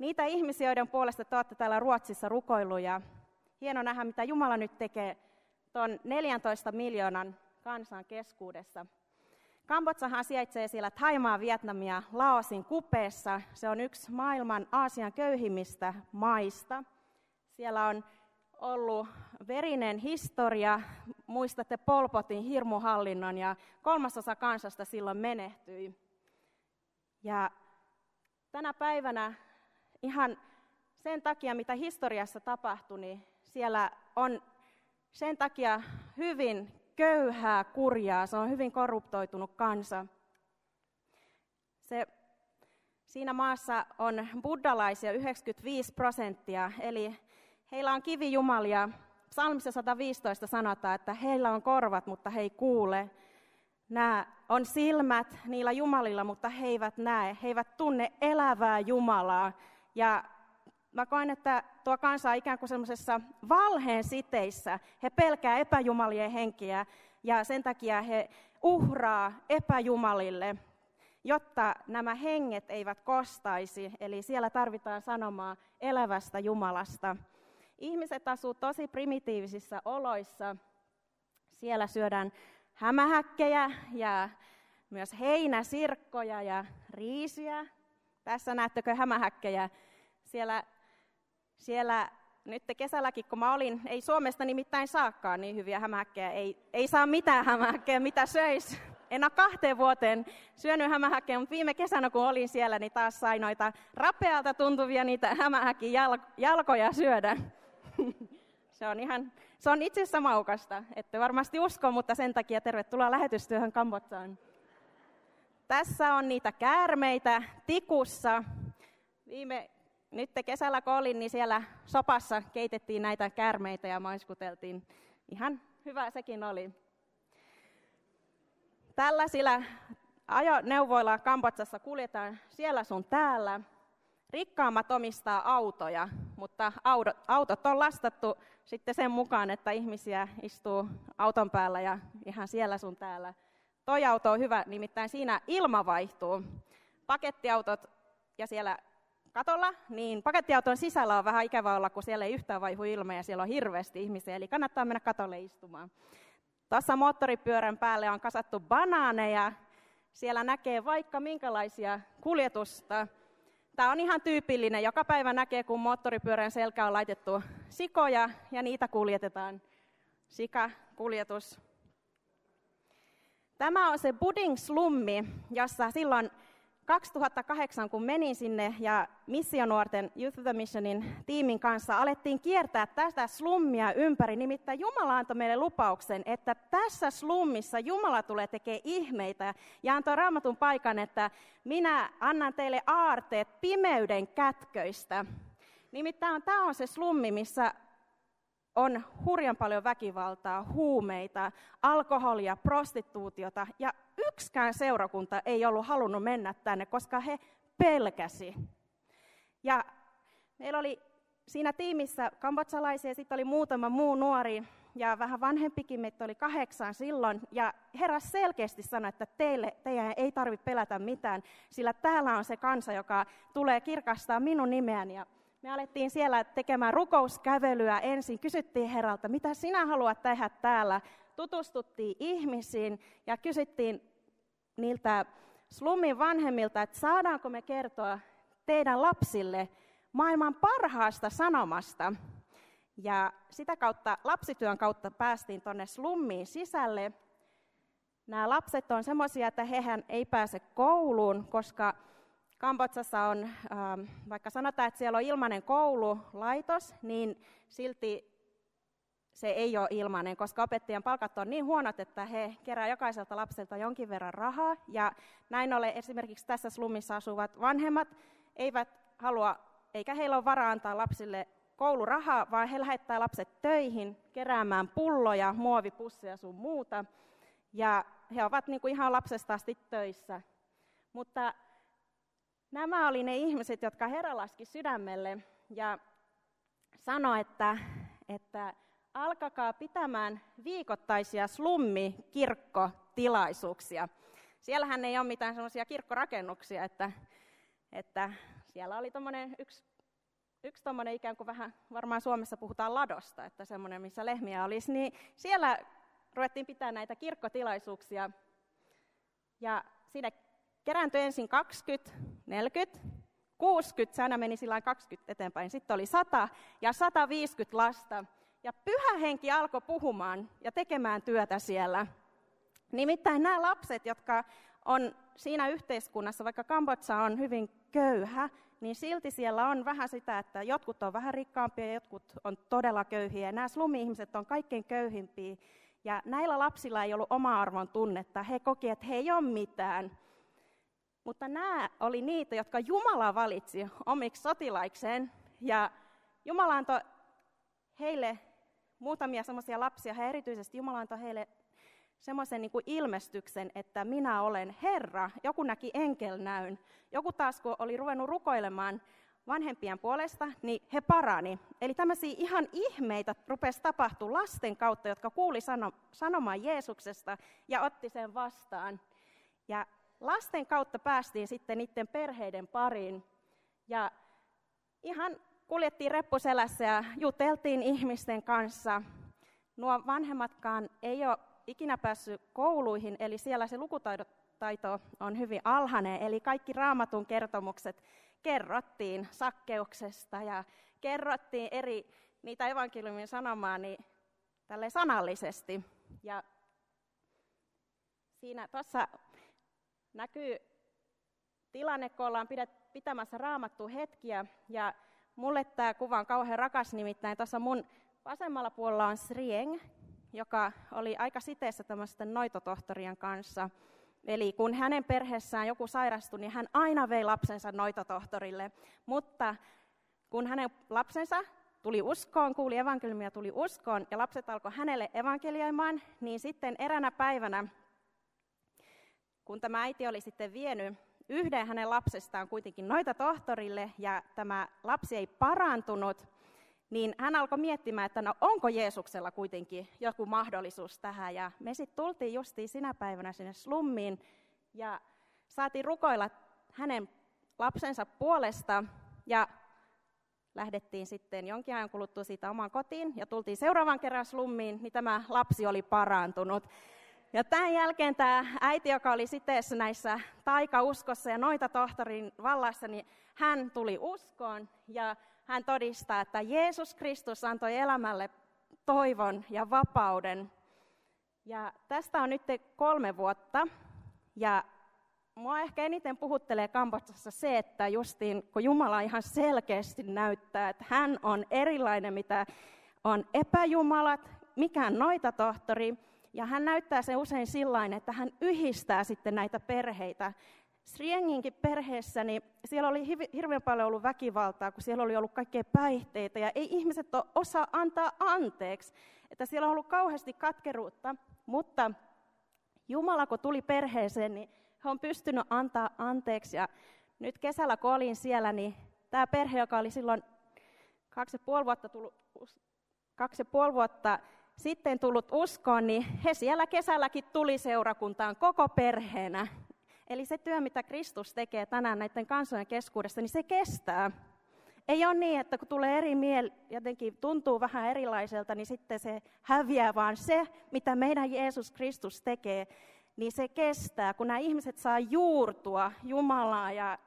niitä ihmisiä, joiden puolesta te olette täällä Ruotsissa rukoillut ja hieno nähdä, mitä Jumala nyt tekee tuon 14 miljoonan kansan keskuudessa. Kambotsahan sijaitsee siellä Taimaa, Vietnamia, Laosin kupeessa. Se on yksi maailman Aasian köyhimmistä maista. Siellä on ollut verinen historia. Muistatte Polpotin hirmuhallinnon ja kolmasosa kansasta silloin menehtyi. Ja tänä päivänä ihan sen takia, mitä historiassa tapahtui, niin siellä on sen takia hyvin köyhää, kurjaa, se on hyvin korruptoitunut kansa. Se, siinä maassa on buddalaisia 95 prosenttia, eli heillä on kivijumalia. Psalmissa 115 sanotaan, että heillä on korvat, mutta he ei kuule. Nämä on silmät niillä jumalilla, mutta he eivät näe. He eivät tunne elävää Jumalaa. Ja mä koen, että tuo kansa on ikään kuin semmoisessa valheen siteissä. He pelkää epäjumalien henkiä ja sen takia he uhraa epäjumalille, jotta nämä henget eivät kostaisi. Eli siellä tarvitaan sanomaa elävästä Jumalasta. Ihmiset asuu tosi primitiivisissä oloissa. Siellä syödään hämähäkkejä ja myös heinäsirkkoja ja riisiä. Tässä näettekö hämähäkkejä siellä, siellä nyt kesälläkin, kun mä olin, ei Suomesta nimittäin saakaan niin hyviä hämähäkkejä, ei, ei saa mitään hämähäkkejä, mitä söis. En ole kahteen vuoteen syönyt hämähäkkejä, mutta viime kesänä kun olin siellä, niin taas sai noita rapealta tuntuvia niitä hämähäkin jalkoja syödä. se on ihan, se on itse asiassa maukasta. Ette varmasti usko, mutta sen takia tervetuloa lähetystyöhön Kambotsaan. Tässä on niitä käärmeitä tikussa. Viime nyt kesällä kun olin, niin siellä sopassa keitettiin näitä kärmeitä ja maiskuteltiin. Ihan hyvä sekin oli. Tällaisilla ajoneuvoilla Kambotsassa kuljetaan siellä sun täällä. Rikkaammat omistaa autoja, mutta autot on lastattu sitten sen mukaan, että ihmisiä istuu auton päällä ja ihan siellä sun täällä. Toi auto on hyvä, nimittäin siinä ilma vaihtuu. Pakettiautot ja siellä katolla, niin pakettiauton sisällä on vähän ikävä olla, kun siellä ei yhtään vaihu ilma ja siellä on hirveästi ihmisiä, eli kannattaa mennä katolle istumaan. Tuossa moottoripyörän päälle on kasattu banaaneja. Siellä näkee vaikka minkälaisia kuljetusta. Tämä on ihan tyypillinen. Joka päivä näkee, kun moottoripyörän selkä on laitettu sikoja ja niitä kuljetetaan. Sikakuljetus. Tämä on se Budding Slummi, jossa silloin 2008, kun menin sinne ja missionuorten Youth of the Missionin tiimin kanssa alettiin kiertää tästä slummia ympäri, nimittäin Jumala antoi meille lupauksen, että tässä slummissa Jumala tulee tekemään ihmeitä ja antoi raamatun paikan, että minä annan teille aarteet pimeyden kätköistä. Nimittäin tämä on se slummi, missä on hurjan paljon väkivaltaa, huumeita, alkoholia, prostituutiota ja yksikään seurakunta ei ollut halunnut mennä tänne, koska he pelkäsi. Ja meillä oli siinä tiimissä kambotsalaisia, sitten oli muutama muu nuori, ja vähän vanhempikin, meitä oli kahdeksan silloin. Ja Herra selkeästi sanoi, että teille, teidän ei tarvitse pelätä mitään, sillä täällä on se kansa, joka tulee kirkastaa minun nimeäni. Ja me alettiin siellä tekemään rukouskävelyä ensin. Kysyttiin Herralta, mitä sinä haluat tehdä täällä. Tutustuttiin ihmisiin ja kysyttiin niiltä slummin vanhemmilta, että saadaanko me kertoa teidän lapsille maailman parhaasta sanomasta. Ja sitä kautta, lapsityön kautta päästiin tuonne slummiin sisälle. Nämä lapset on semmoisia, että hehän ei pääse kouluun, koska Kambotsassa on, ähm, vaikka sanotaan, että siellä on ilmainen koululaitos, niin silti se ei ole ilmainen, koska opettajan palkat on niin huonot, että he kerää jokaiselta lapselta jonkin verran rahaa. Ja näin ollen esimerkiksi tässä slummissa asuvat vanhemmat eivät halua, eikä heillä ole varaa antaa lapsille koulurahaa, vaan he lähettää lapset töihin keräämään pulloja, muovipusseja sun muuta. Ja he ovat niin kuin ihan lapsesta asti töissä. Mutta nämä oli ne ihmiset, jotka Herra laski sydämelle ja sanoi, että, että alkakaa pitämään viikoittaisia slummi-kirkkotilaisuuksia. Siellähän ei ole mitään sellaisia kirkkorakennuksia, että, että siellä oli yksi yksi tuommoinen ikään kuin vähän, varmaan Suomessa puhutaan ladosta, että semmoinen, missä lehmiä olisi, niin siellä ruvettiin pitää näitä kirkkotilaisuuksia. Ja sinne kerääntyi ensin 20, 40, 60, se aina meni sillä 20 eteenpäin, sitten oli 100 ja 150 lasta. Ja pyhä henki alkoi puhumaan ja tekemään työtä siellä. Nimittäin nämä lapset, jotka on siinä yhteiskunnassa, vaikka Kambodsa on hyvin köyhä, niin silti siellä on vähän sitä, että jotkut on vähän rikkaampia ja jotkut on todella köyhiä. Nämä slumi-ihmiset on kaikkein köyhimpiä. Ja näillä lapsilla ei ollut oma arvon tunnetta. He koki, että he ei ole mitään. Mutta nämä oli niitä, jotka Jumala valitsi omiksi sotilaikseen. Ja Jumala antoi heille muutamia semmoisia lapsia, he erityisesti Jumala antoi heille semmoisen niin ilmestyksen, että minä olen Herra. Joku näki enkelnäyn. Joku taas, kun oli ruvennut rukoilemaan vanhempien puolesta, niin he parani. Eli tämmöisiä ihan ihmeitä rupesi tapahtua lasten kautta, jotka kuuli sano, sanomaan Jeesuksesta ja otti sen vastaan. Ja lasten kautta päästiin sitten niiden perheiden pariin. Ja ihan kuljettiin reppuselässä ja juteltiin ihmisten kanssa. Nuo vanhemmatkaan ei ole ikinä päässyt kouluihin, eli siellä se lukutaito on hyvin alhainen, eli kaikki raamatun kertomukset kerrottiin sakkeuksesta ja kerrottiin eri niitä evankeliumin sanomaa niin tälle sanallisesti. Ja siinä tuossa näkyy tilanne, kun ollaan pitämässä raamattu hetkiä, ja mulle tämä kuva on kauhean rakas, nimittäin tuossa mun vasemmalla puolella on Srieng, joka oli aika siteessä tämmöisten noitotohtorien kanssa. Eli kun hänen perheessään joku sairastui, niin hän aina vei lapsensa noitotohtorille. Mutta kun hänen lapsensa tuli uskoon, kuuli evankeliumia, tuli uskoon, ja lapset alkoi hänelle evankelioimaan, niin sitten eränä päivänä, kun tämä äiti oli sitten vienyt yhden hänen lapsestaan kuitenkin noita tohtorille, ja tämä lapsi ei parantunut, niin hän alkoi miettimään, että no onko Jeesuksella kuitenkin joku mahdollisuus tähän. Ja me sitten tultiin justiin sinä päivänä sinne slummiin ja saatiin rukoilla hänen lapsensa puolesta ja lähdettiin sitten jonkin ajan kuluttua siitä omaan kotiin ja tultiin seuraavan kerran slummiin, niin tämä lapsi oli parantunut. Ja tämän jälkeen tämä äiti, joka oli siteessä näissä taikauskossa ja noita tohtorin vallassa, niin hän tuli uskoon ja hän todistaa, että Jeesus Kristus antoi elämälle toivon ja vapauden. Ja tästä on nyt kolme vuotta. Ja mua ehkä eniten puhuttelee Kambodsassa se, että justiin kun Jumala ihan selkeästi näyttää, että hän on erilainen, mitä on epäjumalat, mikään noita tohtori. Ja hän näyttää se usein sillain, että hän yhdistää sitten näitä perheitä. Srienginkin perheessä, niin siellä oli hirveän paljon ollut väkivaltaa, kun siellä oli ollut kaikkea päihteitä, ja ei ihmiset ole osaa antaa anteeksi. Että siellä on ollut kauheasti katkeruutta, mutta Jumala, kun tuli perheeseen, niin he on pystynyt antaa anteeksi. Ja nyt kesällä, kun olin siellä, niin tämä perhe, joka oli silloin kaksi ja puoli vuotta, tullut, kaksi ja puoli vuotta sitten tullut uskoon, niin he siellä kesälläkin tuli seurakuntaan koko perheenä. Eli se työ, mitä Kristus tekee tänään näiden kansojen keskuudessa, niin se kestää. Ei ole niin, että kun tulee eri miel, jotenkin tuntuu vähän erilaiselta, niin sitten se häviää, vaan se, mitä meidän Jeesus Kristus tekee, niin se kestää. Kun nämä ihmiset saa juurtua Jumalaa ja,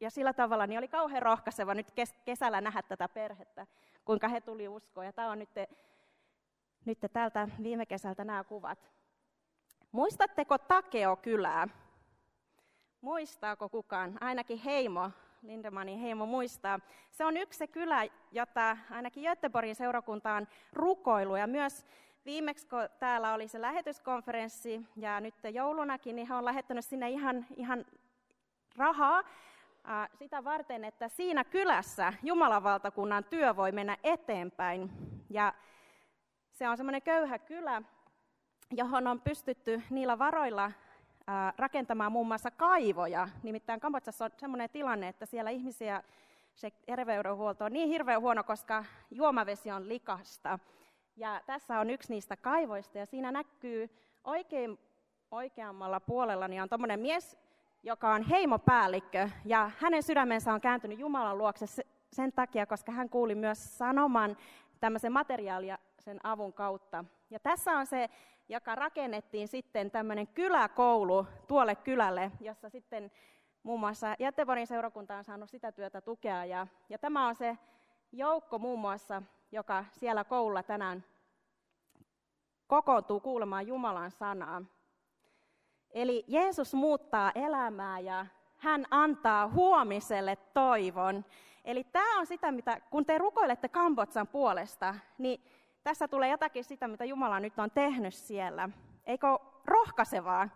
ja sillä tavalla, niin oli kauhean rohkaiseva nyt kes, kesällä nähdä tätä perhettä, kuinka he tuli uskoon. Ja tämä on nyt, nyt täältä viime kesältä nämä kuvat. Muistatteko Takeo-kylää? Muistaako kukaan? Ainakin Heimo Lindemanin heimo muistaa. Se on yksi se kylä, jota ainakin Göteborgin seurakunta on rukoilu ja myös viimeksi, kun täällä oli se lähetyskonferenssi ja nyt joulunakin, niin he on lähettänyt sinne ihan, ihan rahaa sitä varten, että siinä kylässä Jumalan valtakunnan työ voi mennä eteenpäin. Ja se on semmoinen köyhä kylä, johon on pystytty niillä varoilla rakentamaan muun muassa kaivoja. Nimittäin Kambodsassa on sellainen tilanne, että siellä ihmisiä se terveydenhuolto on niin hirveän huono, koska juomavesi on likasta. Ja tässä on yksi niistä kaivoista ja siinä näkyy oikein oikeammalla puolella niin on tuommoinen mies, joka on heimopäällikkö ja hänen sydämensä on kääntynyt Jumalan luokse sen takia, koska hän kuuli myös sanoman tämmöisen materiaalia sen avun kautta. Ja tässä on se joka rakennettiin sitten tämmöinen kyläkoulu tuolle kylälle, jossa sitten muun muassa Jättevorin seurakunta on saanut sitä työtä tukea. Ja, ja tämä on se joukko muun muassa, joka siellä koululla tänään kokoontuu kuulemaan Jumalan sanaa. Eli Jeesus muuttaa elämää ja hän antaa huomiselle toivon. Eli tämä on sitä, mitä kun te rukoilette Kambotsan puolesta, niin tässä tulee jotakin sitä, mitä Jumala nyt on tehnyt siellä. Eikö rohkaisevaa?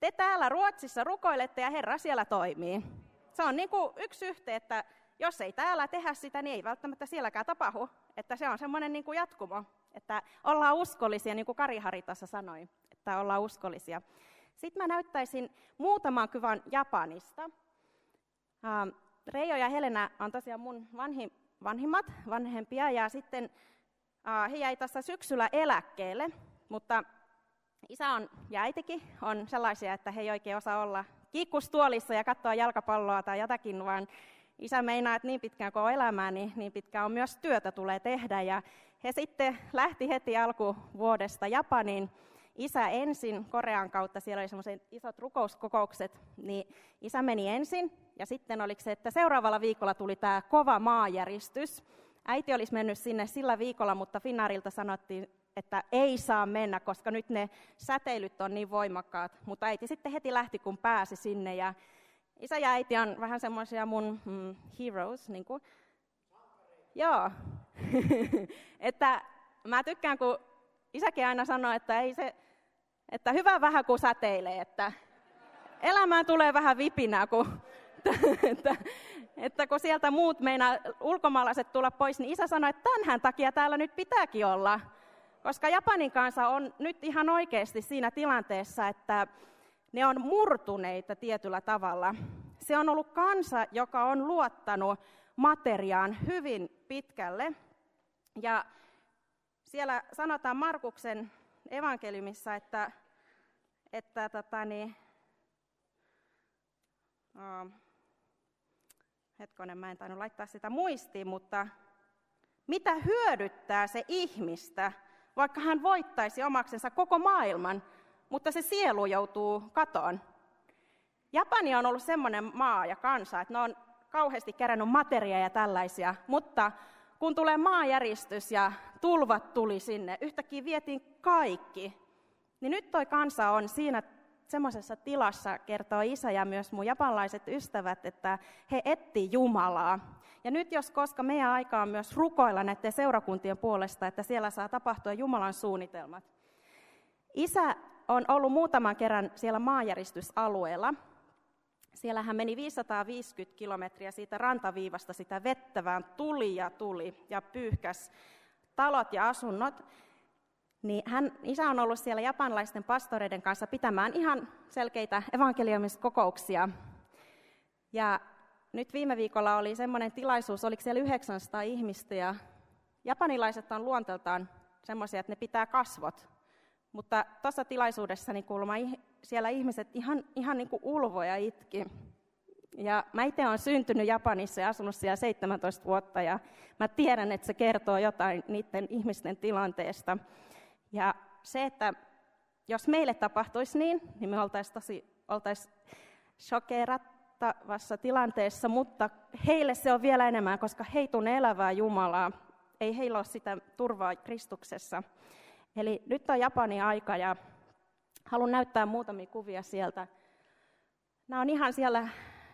Te täällä Ruotsissa rukoilette ja Herra siellä toimii. Se on niin kuin yksi yhteen, että jos ei täällä tehdä sitä, niin ei välttämättä sielläkään tapahdu. Että se on semmoinen niin jatkumo, että ollaan uskollisia, niin kuin Kari Hari tässä sanoi, että ollaan uskollisia. Sitten mä näyttäisin muutaman kyvän Japanista. Reijo ja Helena on tosiaan mun vanhin, vanhimmat, vanhempia, ja sitten he jäi tässä syksyllä eläkkeelle, mutta isä on, ja äitikin on sellaisia, että he ei oikein osaa olla kiikkustuolissa ja katsoa jalkapalloa tai jotakin, vaan isä meinaa, että niin pitkään kuin on elämää, niin, niin pitkään on myös työtä tulee tehdä. Ja he sitten lähti heti alkuvuodesta Japaniin. Isä ensin Korean kautta, siellä oli semmoiset isot rukouskokoukset, niin isä meni ensin ja sitten oliko se, että seuraavalla viikolla tuli tämä kova maajäristys. Äiti olisi mennyt sinne sillä viikolla, mutta Finnaarilta sanottiin, että ei saa mennä, koska nyt ne säteilyt on niin voimakkaat. Mutta äiti sitten heti lähti, kun pääsi sinne. Ja isä ja äiti on vähän semmoisia mun mm, heroes. Niin kuin. Joo. että mä tykkään, kun isäkin aina sanoo, että ei se, että hyvä vähän kuin säteilee, että elämään tulee vähän vipinää, kun että, että, että kun sieltä muut meinaa ulkomaalaiset tulla pois, niin isä sanoi, että tämänhän takia täällä nyt pitääkin olla. Koska Japanin kansa on nyt ihan oikeasti siinä tilanteessa, että ne on murtuneita tietyllä tavalla. Se on ollut kansa, joka on luottanut materiaan hyvin pitkälle. Ja siellä sanotaan Markuksen evankeliumissa, että, että tota, niin, hetkonen, mä en tainnut laittaa sitä muistiin, mutta mitä hyödyttää se ihmistä, vaikka hän voittaisi omaksensa koko maailman, mutta se sielu joutuu katoon. Japani on ollut semmoinen maa ja kansa, että ne on kauheasti kerännyt materiaa ja tällaisia, mutta kun tulee maanjäristys ja tulvat tuli sinne, yhtäkkiä vietiin kaikki, niin nyt toi kansa on siinä semmoisessa tilassa, kertoo isä ja myös mun japanlaiset ystävät, että he etti Jumalaa. Ja nyt jos koska meidän aika on myös rukoilla näiden seurakuntien puolesta, että siellä saa tapahtua Jumalan suunnitelmat. Isä on ollut muutaman kerran siellä maanjäristysalueella. Siellä hän meni 550 kilometriä siitä rantaviivasta sitä vettävään tuli ja tuli ja pyyhkäs talot ja asunnot. Niin hän, isä on ollut siellä japanlaisten pastoreiden kanssa pitämään ihan selkeitä evankeliumiskokouksia. Ja nyt viime viikolla oli semmoinen tilaisuus, oliko siellä 900 ihmistä ja japanilaiset on luonteeltaan semmoisia, että ne pitää kasvot. Mutta tuossa tilaisuudessa niin kuulemma siellä ihmiset ihan, ihan niin kuin ulvoja itki. Ja mä itse olen syntynyt Japanissa ja asunut siellä 17 vuotta ja mä tiedän, että se kertoo jotain niiden ihmisten tilanteesta. Ja se, että jos meille tapahtuisi niin, niin me oltaisiin tosi oltais shokerattavassa tilanteessa, mutta heille se on vielä enemmän, koska he tunne elävää Jumalaa. Ei heillä ole sitä turvaa Kristuksessa. Eli nyt on Japanin aika ja haluan näyttää muutamia kuvia sieltä. Nämä on ihan siellä,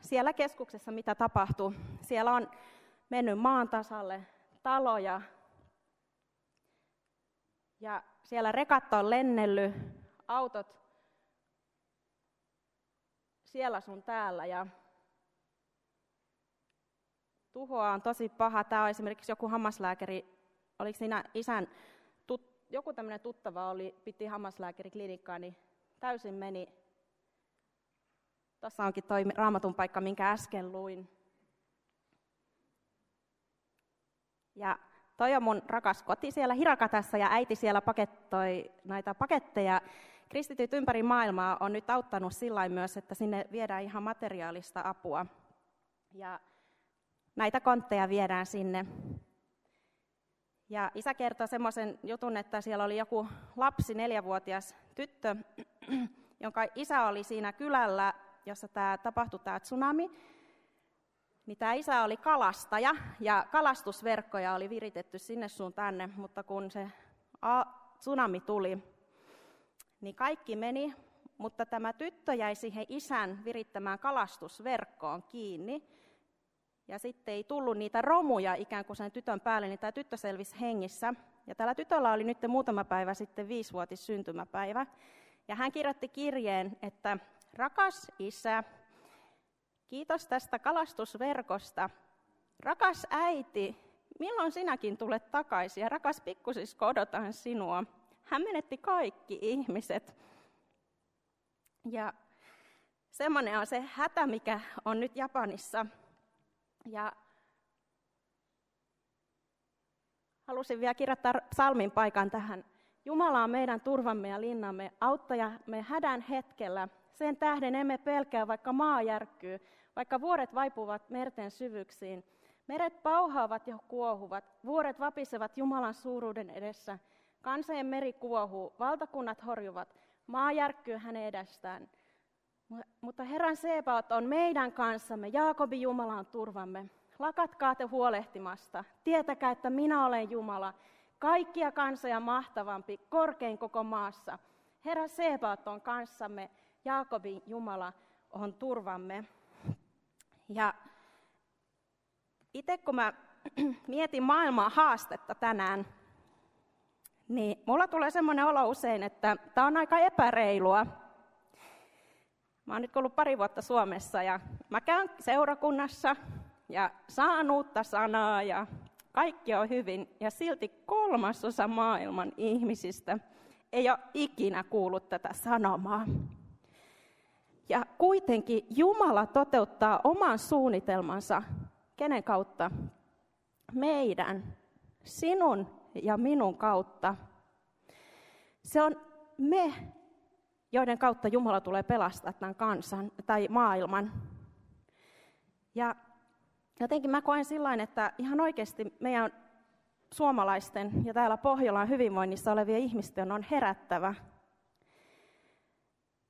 siellä keskuksessa, mitä tapahtuu. Siellä on mennyt maan tasalle taloja ja siellä rekat on lennellyt, autot siellä sun täällä ja tuhoa on tosi paha. Tämä on esimerkiksi joku hammaslääkäri, oliko siinä isän, tut, joku tämmöinen tuttava oli, piti hammaslääkäriklinikkaa, niin täysin meni. Tuossa onkin toi raamatun paikka, minkä äsken luin. Ja toi on mun rakas koti siellä Hirakatassa ja äiti siellä pakettoi näitä paketteja. Kristityt ympäri maailmaa on nyt auttanut sillä myös, että sinne viedään ihan materiaalista apua. Ja näitä kontteja viedään sinne. Ja isä kertoi semmoisen jutun, että siellä oli joku lapsi, neljävuotias tyttö, jonka isä oli siinä kylällä, jossa tämä tapahtui tämä tsunami niin tämä isä oli kalastaja ja kalastusverkkoja oli viritetty sinne sun tänne, mutta kun se tsunami tuli, niin kaikki meni, mutta tämä tyttö jäi siihen isän virittämään kalastusverkkoon kiinni. Ja sitten ei tullut niitä romuja ikään kuin sen tytön päälle, niin tämä tyttö selvisi hengissä. Ja tällä tytöllä oli nyt muutama päivä sitten viisivuotis syntymäpäivä. Ja hän kirjoitti kirjeen, että rakas isä, Kiitos tästä kalastusverkosta. Rakas äiti, milloin sinäkin tulet takaisin? Ja rakas pikkusisko, odotan sinua. Hän menetti kaikki ihmiset. Ja semmoinen on se hätä, mikä on nyt Japanissa. Ja halusin vielä kirjoittaa salmin paikan tähän. Jumala on meidän turvamme ja linnamme, auttajamme hädän hetkellä. Sen tähden emme pelkää, vaikka maa järkkyy, vaikka vuoret vaipuvat merten syvyksiin. Meret pauhaavat ja kuohuvat, vuoret vapisevat Jumalan suuruuden edessä. Kansojen meri kuohuu, valtakunnat horjuvat, maa järkkyy hänen edestään. Mutta Herran Sebaot on meidän kanssamme, Jaakobin Jumalan turvamme. Lakatkaa te huolehtimasta, tietäkää, että minä olen Jumala, kaikkia kansoja mahtavampi, korkein koko maassa. Herra Sebaot on kanssamme, Jaakobin Jumala on turvamme. Ja itse kun mä mietin maailman haastetta tänään, niin mulla tulee semmoinen olo usein, että tämä on aika epäreilua. Mä oon nyt ollut pari vuotta Suomessa ja mä käyn seurakunnassa ja saan uutta sanaa ja kaikki on hyvin. Ja silti kolmasosa maailman ihmisistä ei ole ikinä kuullut tätä sanomaa. Ja kuitenkin Jumala toteuttaa oman suunnitelmansa, kenen kautta? Meidän, sinun ja minun kautta. Se on me, joiden kautta Jumala tulee pelastaa tämän kansan tai maailman. Ja jotenkin mä koen sillä että ihan oikeasti meidän suomalaisten ja täällä Pohjolan hyvinvoinnissa olevien ihmisten on herättävä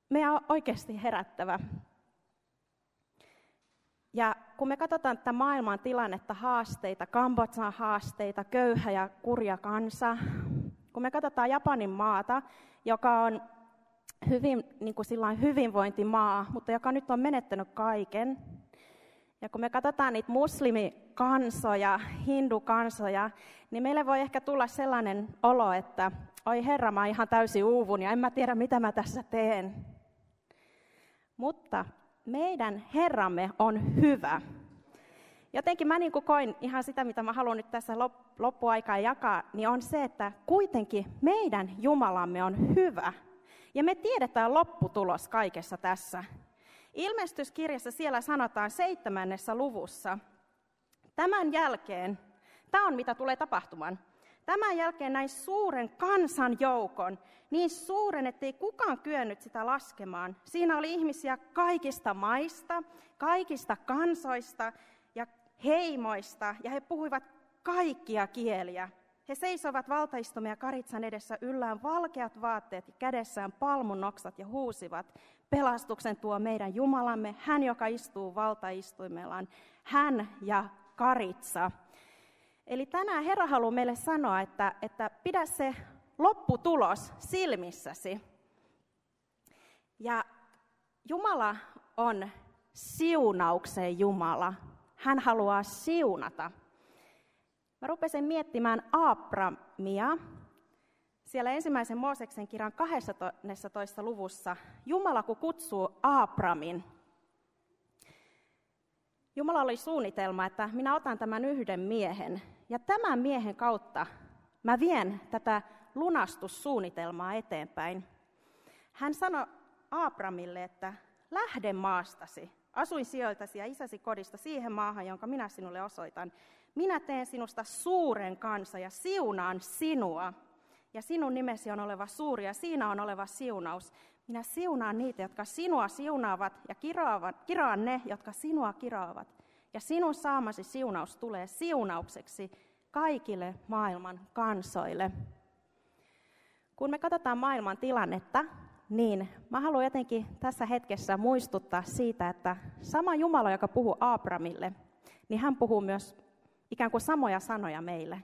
meidän on oikeasti herättävä. Ja kun me katsotaan tätä maailman tilannetta, haasteita, Kambodsan haasteita, köyhä ja kurja kansa, kun me katsotaan Japanin maata, joka on hyvin, niin kuin hyvinvointimaa, mutta joka nyt on menettänyt kaiken, ja kun me katsotaan niitä muslimikansoja, hindukansoja, niin meille voi ehkä tulla sellainen olo, että oi herra, mä ihan täysin uuvun ja en mä tiedä, mitä mä tässä teen. Mutta meidän Herramme on hyvä. Jotenkin mä niin kuin koin ihan sitä, mitä mä haluan nyt tässä loppuaikaa jakaa, niin on se, että kuitenkin meidän Jumalamme on hyvä. Ja me tiedetään lopputulos kaikessa tässä. Ilmestyskirjassa siellä sanotaan seitsemännessä luvussa, tämän jälkeen, tämä on mitä tulee tapahtumaan, Tämän jälkeen näin suuren kansan joukon, niin suuren, ettei kukaan kyennyt sitä laskemaan. Siinä oli ihmisiä kaikista maista, kaikista kansoista ja heimoista, ja he puhuivat kaikkia kieliä. He seisovat valtaistumia karitsan edessä yllään valkeat vaatteet ja kädessään palmun noksat ja huusivat, pelastuksen tuo meidän Jumalamme, hän joka istuu valtaistuimellaan, hän ja karitsa. Eli tänään Herra haluaa meille sanoa, että, että pidä se lopputulos silmissäsi. Ja Jumala on siunauksen Jumala. Hän haluaa siunata. Mä rupesin miettimään Abramia. Siellä ensimmäisen Mooseksen kirjan 12. luvussa Jumala kun kutsuu Abramin. Jumala oli suunnitelma, että minä otan tämän yhden miehen ja tämän miehen kautta mä vien tätä lunastussuunnitelmaa eteenpäin. Hän sanoi Abramille, että lähde maastasi, asuin sijoiltasi ja isäsi kodista siihen maahan, jonka minä sinulle osoitan. Minä teen sinusta suuren kansa ja siunaan sinua. Ja sinun nimesi on oleva suuri ja siinä on oleva siunaus. Minä siunaan niitä, jotka sinua siunaavat ja kiroan ne, jotka sinua kiroavat. Ja sinun saamasi siunaus tulee siunaukseksi kaikille maailman kansoille. Kun me katsotaan maailman tilannetta, niin mä haluan jotenkin tässä hetkessä muistuttaa siitä, että sama Jumala, joka puhuu Abramille, niin hän puhuu myös ikään kuin samoja sanoja meille.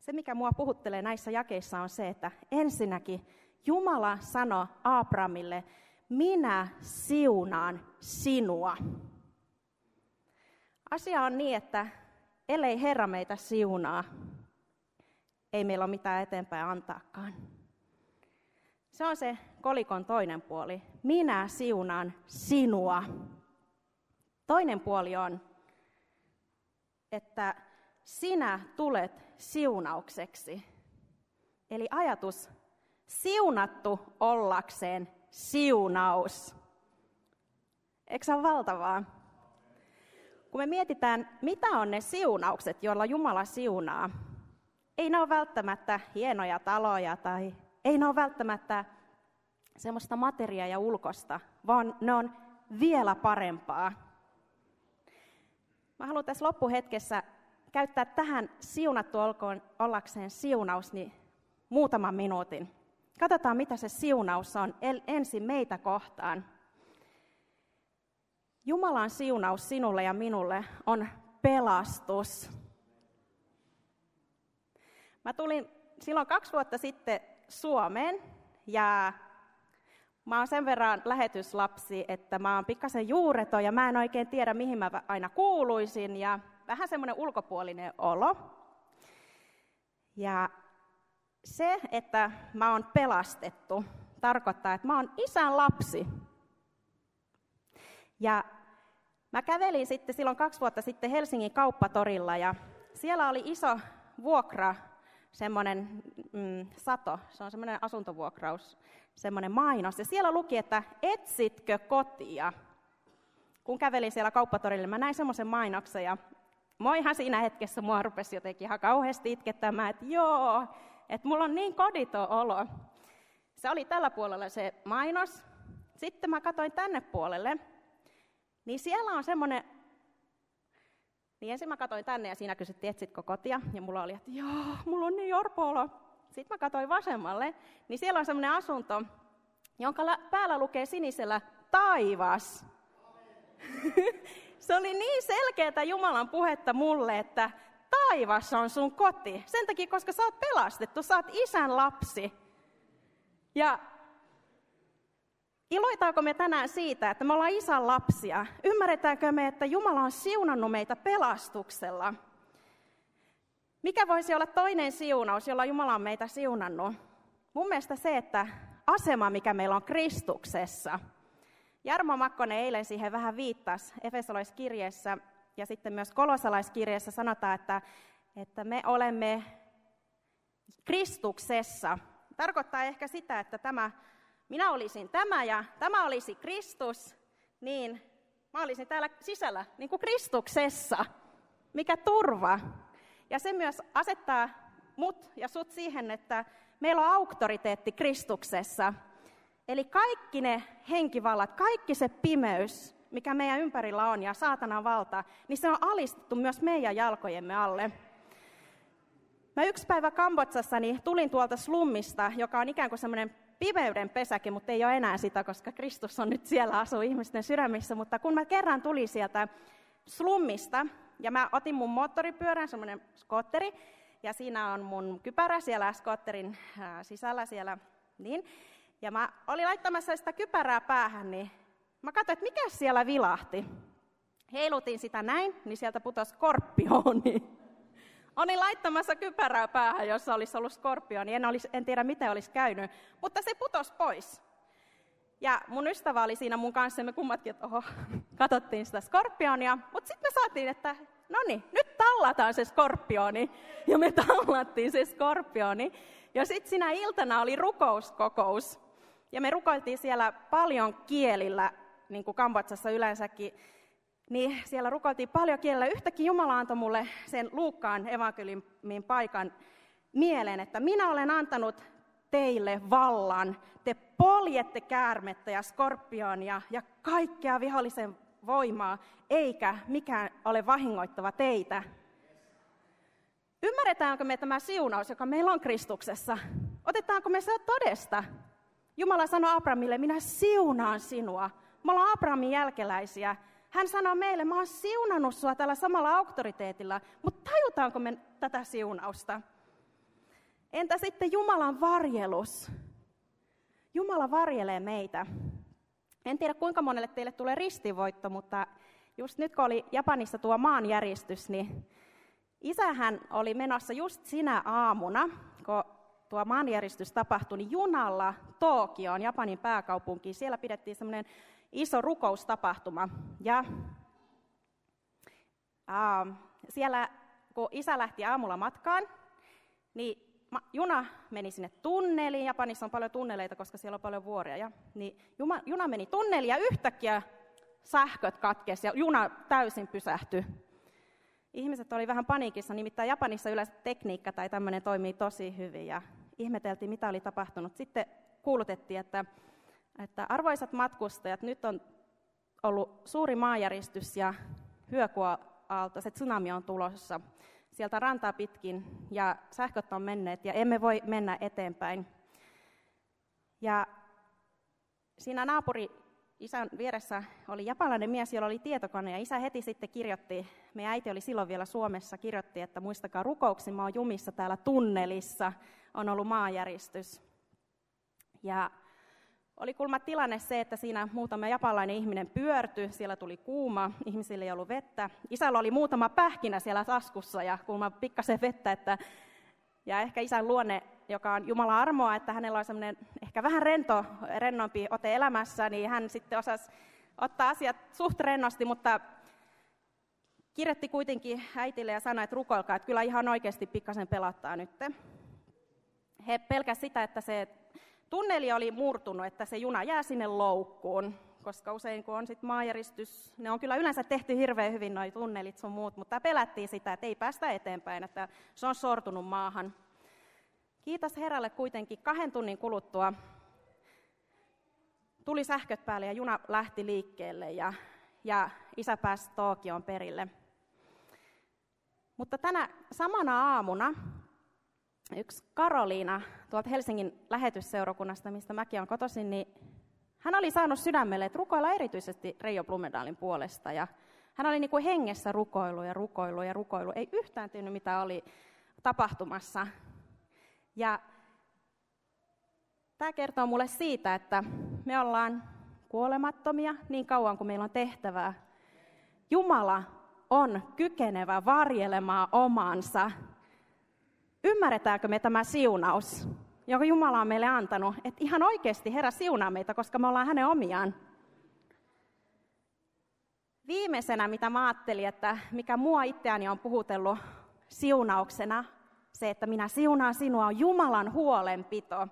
Se, mikä mua puhuttelee näissä jakeissa, on se, että ensinnäkin Jumala sanoi Abramille, minä siunaan sinua. Asia on niin, että ellei Herra meitä siunaa, ei meillä ole mitään eteenpäin antaakaan. Se on se kolikon toinen puoli. Minä siunaan sinua. Toinen puoli on, että sinä tulet siunaukseksi. Eli ajatus, siunattu ollakseen siunaus. Eikö se ole valtavaa? Kun me mietitään, mitä on ne siunaukset, joilla Jumala siunaa, ei ne ole välttämättä hienoja taloja tai ei ne ole välttämättä semmoista materiaa ja ulkosta, vaan ne on vielä parempaa. Mä haluan tässä loppuhetkessä käyttää tähän siunattu olkoon ollakseen siunaus niin muutaman minuutin. Katsotaan, mitä se siunaus on ensin meitä kohtaan. Jumalan siunaus sinulle ja minulle on pelastus. Mä tulin silloin kaksi vuotta sitten Suomeen ja mä oon sen verran lähetyslapsi, että mä oon pikkasen juureton ja mä en oikein tiedä, mihin mä aina kuuluisin ja vähän semmoinen ulkopuolinen olo. Ja se, että mä oon pelastettu, tarkoittaa, että mä oon isän lapsi. Ja mä kävelin sitten silloin kaksi vuotta sitten Helsingin kauppatorilla ja siellä oli iso vuokra, semmoinen mm, sato, se on semmoinen asuntovuokraus, semmoinen mainos. Ja siellä luki, että etsitkö kotia? Kun kävelin siellä kauppatorilla, mä näin semmoisen mainoksen ja moihan siinä hetkessä mua rupesi jotenkin ihan kauheasti itkettämään, että joo, että mulla on niin kodito olo. Se oli tällä puolella se mainos. Sitten mä katsoin tänne puolelle, niin siellä on semmoinen, niin ensin mä katsoin tänne ja siinä kysyttiin, etsitkö kotia? Ja mulla oli, että joo, mulla on niin orpo Sitten mä katsoin vasemmalle, niin siellä on semmoinen asunto, jonka päällä lukee sinisellä taivas. Se oli niin selkeää Jumalan puhetta mulle, että taivas on sun koti. Sen takia, koska sä oot pelastettu, sä oot isän lapsi. Ja iloitaanko me tänään siitä, että me ollaan isän lapsia? Ymmärretäänkö me, että Jumala on siunannut meitä pelastuksella? Mikä voisi olla toinen siunaus, jolla Jumala on meitä siunannut? Mun mielestä se, että asema, mikä meillä on Kristuksessa – Jarmo Makkonen eilen siihen vähän viittasi Efesolaiskirjeessä ja sitten myös kolosalaiskirjeessä sanotaan, että, että me olemme Kristuksessa. Tarkoittaa ehkä sitä, että tämä, minä olisin tämä ja tämä olisi Kristus, niin mä olisin täällä sisällä niin kuin Kristuksessa. Mikä turva. Ja se myös asettaa mut ja sut siihen, että meillä on auktoriteetti Kristuksessa. Eli kaikki ne henkivallat, kaikki se pimeys, mikä meidän ympärillä on ja saatanan valta, niin se on alistettu myös meidän jalkojemme alle. Mä yksi päivä Kambotsassa niin tulin tuolta slummista, joka on ikään kuin semmoinen pimeyden pesäkin, mutta ei ole enää sitä, koska Kristus on nyt siellä asuu ihmisten sydämissä. Mutta kun mä kerran tulin sieltä slummista, ja mä otin mun moottoripyörän, semmoinen skotteri, ja siinä on mun kypärä siellä skotterin sisällä siellä, niin. Ja mä olin laittamassa sitä kypärää päähän, niin mä katsoin, että mikä siellä vilahti. Heilutin sitä näin, niin sieltä putosi skorpioni. Olin laittamassa kypärää päähän, jossa olisi ollut skorpioni. En, olisi, en tiedä, miten olisi käynyt, mutta se putosi pois. Ja mun ystävä oli siinä mun kanssa, ja me kummatkin, että oho, katsottiin sitä skorpionia. Mutta sitten me saatiin, että no niin, nyt tallataan se skorpioni. Ja me tallattiin se skorpioni. Ja sitten siinä iltana oli rukouskokous. Ja me rukoiltiin siellä paljon kielillä, niin kuin Kambotsassa yleensäkin niin siellä rukoiltiin paljon kielellä. Yhtäkkiä Jumala antoi mulle sen Luukkaan evankeliumin paikan mieleen, että minä olen antanut teille vallan. Te poljette käärmettä ja skorpionia ja kaikkea vihollisen voimaa, eikä mikään ole vahingoittava teitä. Ymmärretäänkö me tämä siunaus, joka meillä on Kristuksessa? Otetaanko me se todesta? Jumala sanoi Abrahamille, minä siunaan sinua. Me ollaan Abrahamin jälkeläisiä. Hän sanoo meille, mä oon siunannut sua tällä samalla auktoriteetilla, mutta tajutaanko me tätä siunausta? Entä sitten Jumalan varjelus? Jumala varjelee meitä. En tiedä kuinka monelle teille tulee ristivoitto, mutta just nyt kun oli Japanissa tuo maanjäristys, niin isähän oli menossa just sinä aamuna, kun tuo maanjäristys tapahtui, niin junalla Tokioon, Japanin pääkaupunkiin. Siellä pidettiin semmoinen iso rukoustapahtuma. Ja äh, siellä, kun isä lähti aamulla matkaan, niin juna meni sinne tunneliin. Japanissa on paljon tunneleita, koska siellä on paljon vuoria. Ja, niin juna, juna meni tunneliin ja yhtäkkiä sähköt katkesi ja juna täysin pysähtyi. Ihmiset oli vähän paniikissa, nimittäin Japanissa yleensä tekniikka tai tämmöinen toimii tosi hyvin ja ihmeteltiin, mitä oli tapahtunut. Sitten kuulutettiin, että että arvoisat matkustajat, nyt on ollut suuri maanjäristys ja hyökuaalto, se tsunami on tulossa sieltä rantaa pitkin ja sähköt on menneet ja emme voi mennä eteenpäin. Ja siinä naapuri isän vieressä oli japanilainen mies, jolla oli tietokone, ja isä heti sitten kirjoitti, meidän äiti oli silloin vielä Suomessa, kirjoitti, että muistakaa rukouksin, mä oon jumissa täällä tunnelissa, on ollut maanjäristys. Ja oli kulma tilanne se, että siinä muutama japalainen ihminen pyörtyi, siellä tuli kuuma, ihmisille ei ollut vettä. Isällä oli muutama pähkinä siellä taskussa ja kulma pikkasen vettä, että, ja ehkä isän luonne, joka on Jumalan armoa, että hänellä on semmoinen ehkä vähän rento, rennompi ote elämässä, niin hän sitten osasi ottaa asiat suht rennosti, mutta kirjoitti kuitenkin äitille ja sanoi, että rukoilkaa, että kyllä ihan oikeasti pikkasen pelottaa nyt. He pelkäsivät sitä, että se tunneli oli murtunut, että se juna jää sinne loukkuun, koska usein kun on sitten maajäristys, ne on kyllä yleensä tehty hirveän hyvin noi tunnelit sun muut, mutta pelättiin sitä, että ei päästä eteenpäin, että se on sortunut maahan. Kiitos Herralle kuitenkin kahden tunnin kuluttua tuli sähköt päälle ja juna lähti liikkeelle ja, ja isä pääsi Tokioon perille. Mutta tänä samana aamuna yksi Karoliina tuolta Helsingin lähetysseurakunnasta, mistä mäkin olen kotoisin, niin hän oli saanut sydämelle, että rukoilla erityisesti Reijo Blumedalin puolesta. Ja hän oli niin kuin hengessä rukoilu ja rukoilu ja rukoilu. Ei yhtään tiennyt, mitä oli tapahtumassa. Ja tämä kertoo mulle siitä, että me ollaan kuolemattomia niin kauan kuin meillä on tehtävää. Jumala on kykenevä varjelemaan omansa Ymmärretäänkö me tämä siunaus, jonka Jumala on meille antanut, että ihan oikeasti Herra siunaa meitä, koska me ollaan hänen omiaan. Viimeisenä, mitä mä ajattelin, että mikä mua itseäni on puhutellut siunauksena, se, että minä siunaan sinua, on Jumalan huolenpito.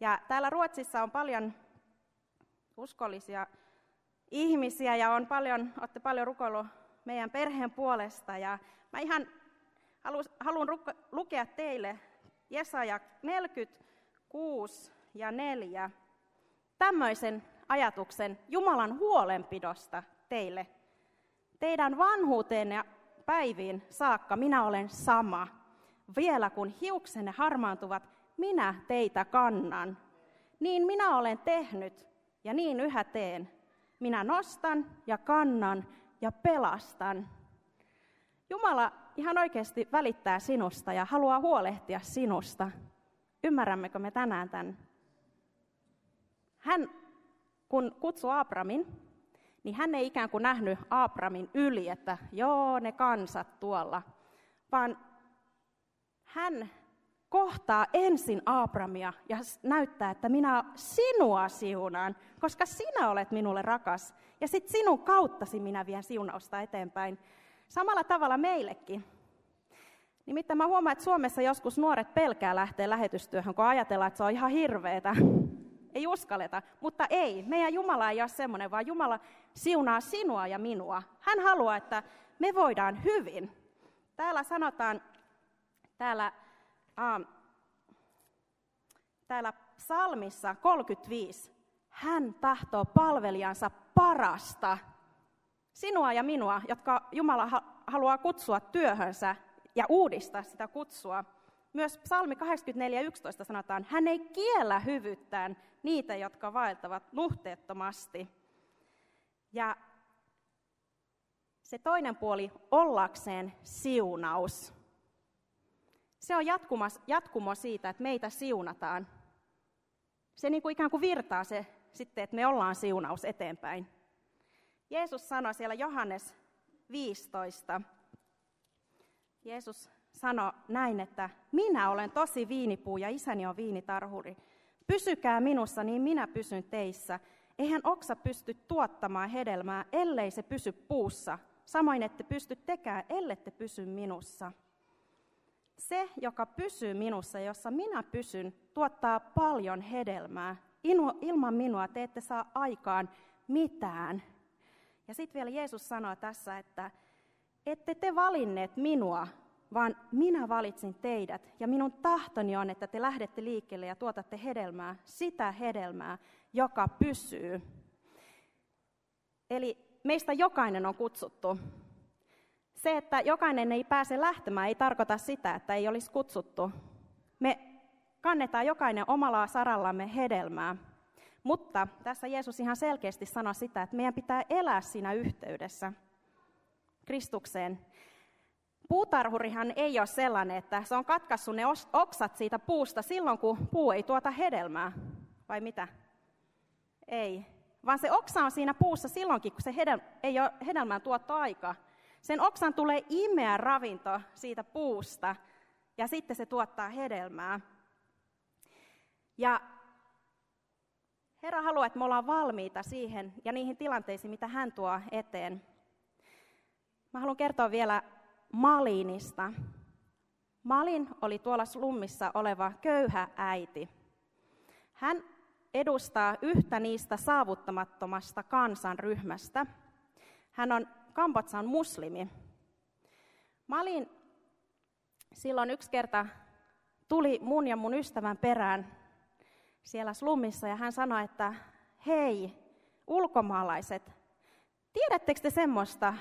Ja täällä Ruotsissa on paljon uskollisia ihmisiä ja on paljon, olette paljon rukoillut meidän perheen puolesta. Ja mä ihan haluan lukea teille Jesaja 46 ja 4 tämmöisen ajatuksen Jumalan huolenpidosta teille. Teidän vanhuuteen ja päiviin saakka minä olen sama. Vielä kun hiuksenne harmaantuvat, minä teitä kannan. Niin minä olen tehnyt ja niin yhä teen. Minä nostan ja kannan ja pelastan. Jumala ihan oikeasti välittää sinusta ja haluaa huolehtia sinusta. Ymmärrämmekö me tänään tämän? Hän, kun kutsui Abramin, niin hän ei ikään kuin nähnyt Abramin yli, että joo, ne kansat tuolla, vaan hän kohtaa ensin Abramia ja näyttää, että minä sinua siunaan, koska sinä olet minulle rakas. Ja sitten sinun kauttasi minä vien siunausta eteenpäin. Samalla tavalla meillekin. Nimittäin mä huomaan, että Suomessa joskus nuoret pelkää lähteä lähetystyöhön, kun ajatellaan, että se on ihan hirveetä. Ei uskalleta, mutta ei. Meidän Jumala ei ole semmoinen, vaan Jumala siunaa sinua ja minua. Hän haluaa, että me voidaan hyvin. Täällä sanotaan, täällä, ähm, täällä psalmissa 35, hän tahtoo palvelijansa parasta. Sinua ja minua, jotka Jumala haluaa kutsua työhönsä ja uudistaa sitä kutsua. Myös psalmi 84.11 sanotaan, hän ei kiellä hyvyyttään niitä, jotka vaeltavat nuhteettomasti. Ja se toinen puoli, ollakseen siunaus. Se on jatkumas, jatkumo siitä, että meitä siunataan. Se niin kuin ikään kuin virtaa se sitten, että me ollaan siunaus eteenpäin. Jeesus sanoi siellä Johannes 15. Jeesus sanoi näin, että minä olen tosi viinipuu ja isäni on viinitarhuri. Pysykää minussa, niin minä pysyn teissä. Eihän oksa pysty tuottamaan hedelmää, ellei se pysy puussa. Samoin ette pysty tekemään, ellette pysy minussa. Se, joka pysyy minussa, jossa minä pysyn, tuottaa paljon hedelmää. Ilman minua te ette saa aikaan mitään. Ja sitten vielä Jeesus sanoo tässä, että ette te valinneet minua, vaan minä valitsin teidät. Ja minun tahtoni on, että te lähdette liikkeelle ja tuotatte hedelmää, sitä hedelmää, joka pysyy. Eli meistä jokainen on kutsuttu. Se, että jokainen ei pääse lähtemään, ei tarkoita sitä, että ei olisi kutsuttu. Me kannetaan jokainen omalla sarallamme hedelmää. Mutta tässä Jeesus ihan selkeästi sanoi sitä, että meidän pitää elää siinä yhteydessä Kristukseen. Puutarhurihan ei ole sellainen, että se on katkaissut ne oksat siitä puusta silloin, kun puu ei tuota hedelmää. Vai mitä? Ei. Vaan se oksa on siinä puussa silloinkin, kun se hedel- ei ole hedelmän tuottoaika. Sen oksan tulee imeä ravinto siitä puusta ja sitten se tuottaa hedelmää. Ja Herra haluaa, että me ollaan valmiita siihen ja niihin tilanteisiin, mitä hän tuo eteen. Mä haluan kertoa vielä Malinista. Malin oli tuolla slummissa oleva köyhä äiti. Hän edustaa yhtä niistä saavuttamattomasta kansanryhmästä. Hän on Kambotsan muslimi. Malin silloin yksi kerta tuli mun ja mun ystävän perään siellä slummissa ja hän sanoi, että hei, ulkomaalaiset, tiedättekö te semmoista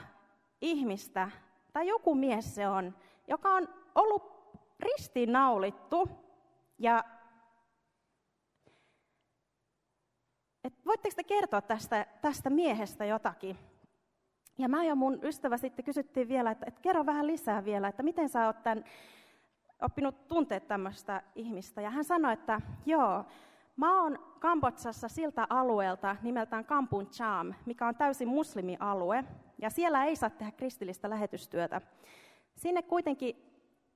ihmistä, tai joku mies se on, joka on ollut ristiinnaulittu ja et voitteko te kertoa tästä, tästä miehestä jotakin? Ja mä ja mun ystävä sitten kysyttiin vielä, että, että kerro vähän lisää vielä, että miten sä oot tämän, oppinut tuntea tämmöistä ihmistä. Ja hän sanoi, että joo, Mä oon Kambodsassa siltä alueelta nimeltään Kampun Cham, mikä on täysin muslimialue, ja siellä ei saa tehdä kristillistä lähetystyötä. Sinne kuitenkin,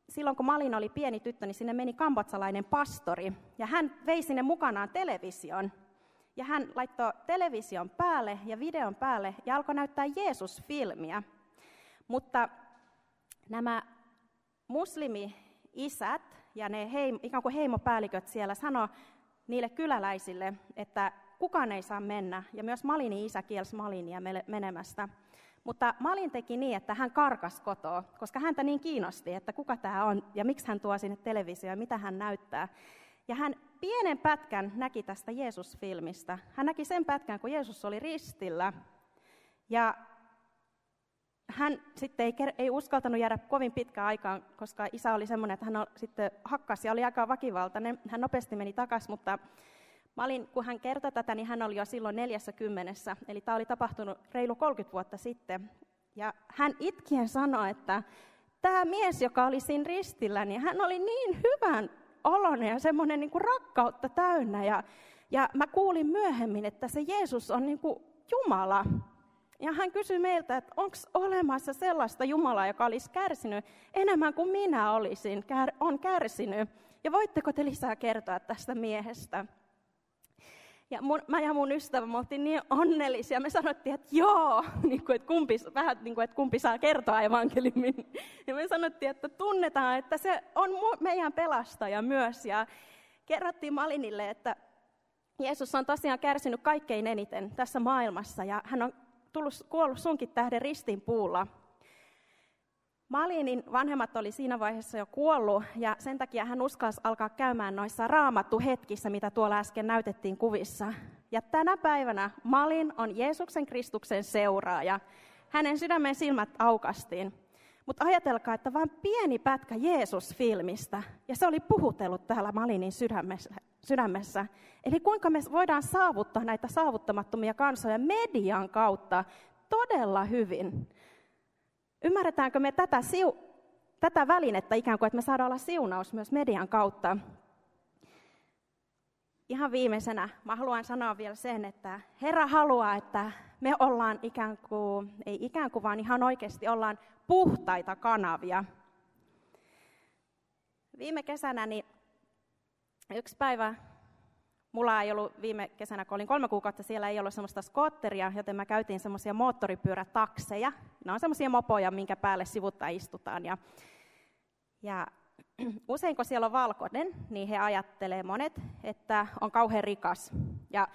silloin kun Malin oli pieni tyttö, niin sinne meni kambodsalainen pastori, ja hän vei sinne mukanaan television. Ja hän laittoi television päälle ja videon päälle ja alkoi näyttää Jeesus-filmiä. Mutta nämä muslimi-isät ja ne heim, ikään kuin heimopäälliköt siellä sanoi niille kyläläisille, että kukaan ei saa mennä, ja myös Malini isä kielsi Malinia menemästä. Mutta Malin teki niin, että hän karkas kotoa, koska häntä niin kiinnosti, että kuka tämä on ja miksi hän tuo sinne televisioon ja mitä hän näyttää. Ja hän pienen pätkän näki tästä Jeesus-filmistä. Hän näki sen pätkän, kun Jeesus oli ristillä. Ja hän sitten ei, ei uskaltanut jäädä kovin pitkään aikaan, koska isä oli semmoinen, että hän sitten hakkasi ja oli aika vakivaltainen. Hän nopeasti meni takaisin, mutta Mä olin, kun hän kertoi tätä, niin hän oli jo silloin 40, eli tämä oli tapahtunut reilu 30 vuotta sitten. Ja hän itkien sanoi, että tämä mies, joka oli siinä ristillä, niin hän oli niin hyvän oloinen ja semmoinen niin kuin rakkautta täynnä. Ja, ja mä kuulin myöhemmin, että se Jeesus on niin kuin Jumala. Ja hän kysyi meiltä, että onko olemassa sellaista Jumalaa, joka olisi kärsinyt enemmän kuin minä olisin, kär, on kärsinyt. Ja voitteko te lisää kertoa tästä miehestä? Ja mun, mä ja mun ystävä, me oltiin niin onnellisia. Me sanottiin, että joo, niin kuin, että kumpi, vähän niin kuin, että kumpi saa kertoa evankeliumin. Ja me sanottiin, että tunnetaan, että se on meidän pelastaja myös. Ja kerrottiin Malinille, että Jeesus on tosiaan kärsinyt kaikkein eniten tässä maailmassa. Ja hän on tullut, kuollut sunkin tähden ristin puulla. Malinin vanhemmat oli siinä vaiheessa jo kuollut ja sen takia hän uskalsi alkaa käymään noissa raamattu hetkissä, mitä tuolla äsken näytettiin kuvissa. Ja tänä päivänä Malin on Jeesuksen Kristuksen seuraaja. Hänen sydämen silmät aukastiin. Mutta ajatelkaa, että vain pieni pätkä Jeesus-filmistä, ja se oli puhutellut täällä Malinin sydämessä. sydämessä. Eli kuinka me voidaan saavuttaa näitä saavuttamattomia kansoja median kautta todella hyvin. Ymmärretäänkö me tätä, siu, tätä välinettä ikään kuin, että me saadaan olla siunaus myös median kautta? Ihan viimeisenä mä haluan sanoa vielä sen, että Herra haluaa, että me ollaan ikään kuin, ei ikään kuin, vaan ihan oikeasti ollaan puhtaita kanavia. Viime kesänä niin yksi päivä Mulla ei ollut viime kesänä, kun olin kolme kuukautta, siellä ei ollut semmoista skotteria, joten mä käytiin semmoisia moottoripyörätakseja. Ne on semmoisia mopoja, minkä päälle sivutta istutaan. Ja, ja usein kun siellä on valkoinen, niin he ajattelee monet, että on kauhean rikas. Ja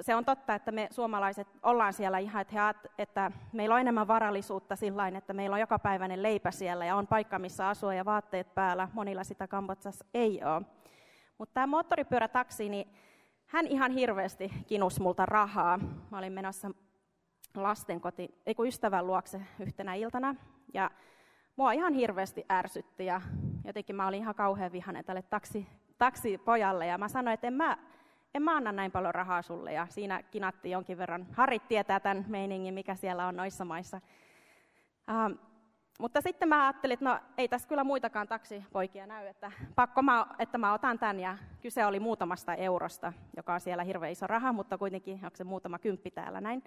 se on totta, että me suomalaiset ollaan siellä ihan, että, he, että meillä on enemmän varallisuutta sillä että meillä on jokapäiväinen leipä siellä ja on paikka, missä asua ja vaatteet päällä. Monilla sitä Kambotsassa ei ole. Mutta tämä moottoripyörätaksi, niin hän ihan hirveästi kinus multa rahaa. Mä olin menossa lastenkoti, ei kun ystävän luokse yhtenä iltana. Ja mua ihan hirveästi ärsytti ja jotenkin mä olin ihan kauhean vihainen tälle taksi, taksipojalle. Ja mä sanoin, että en mä, en mä anna näin paljon rahaa sulle. Ja siinä kinatti jonkin verran. Harit tietää tämän meiningin, mikä siellä on noissa maissa. Ähm, mutta sitten mä ajattelin, että no ei tässä kyllä muitakaan taksipoikia näy, että pakko mä, että mä otan tämän. Ja kyse oli muutamasta eurosta, joka on siellä hirveän iso raha, mutta kuitenkin onko se muutama kymppi täällä näin.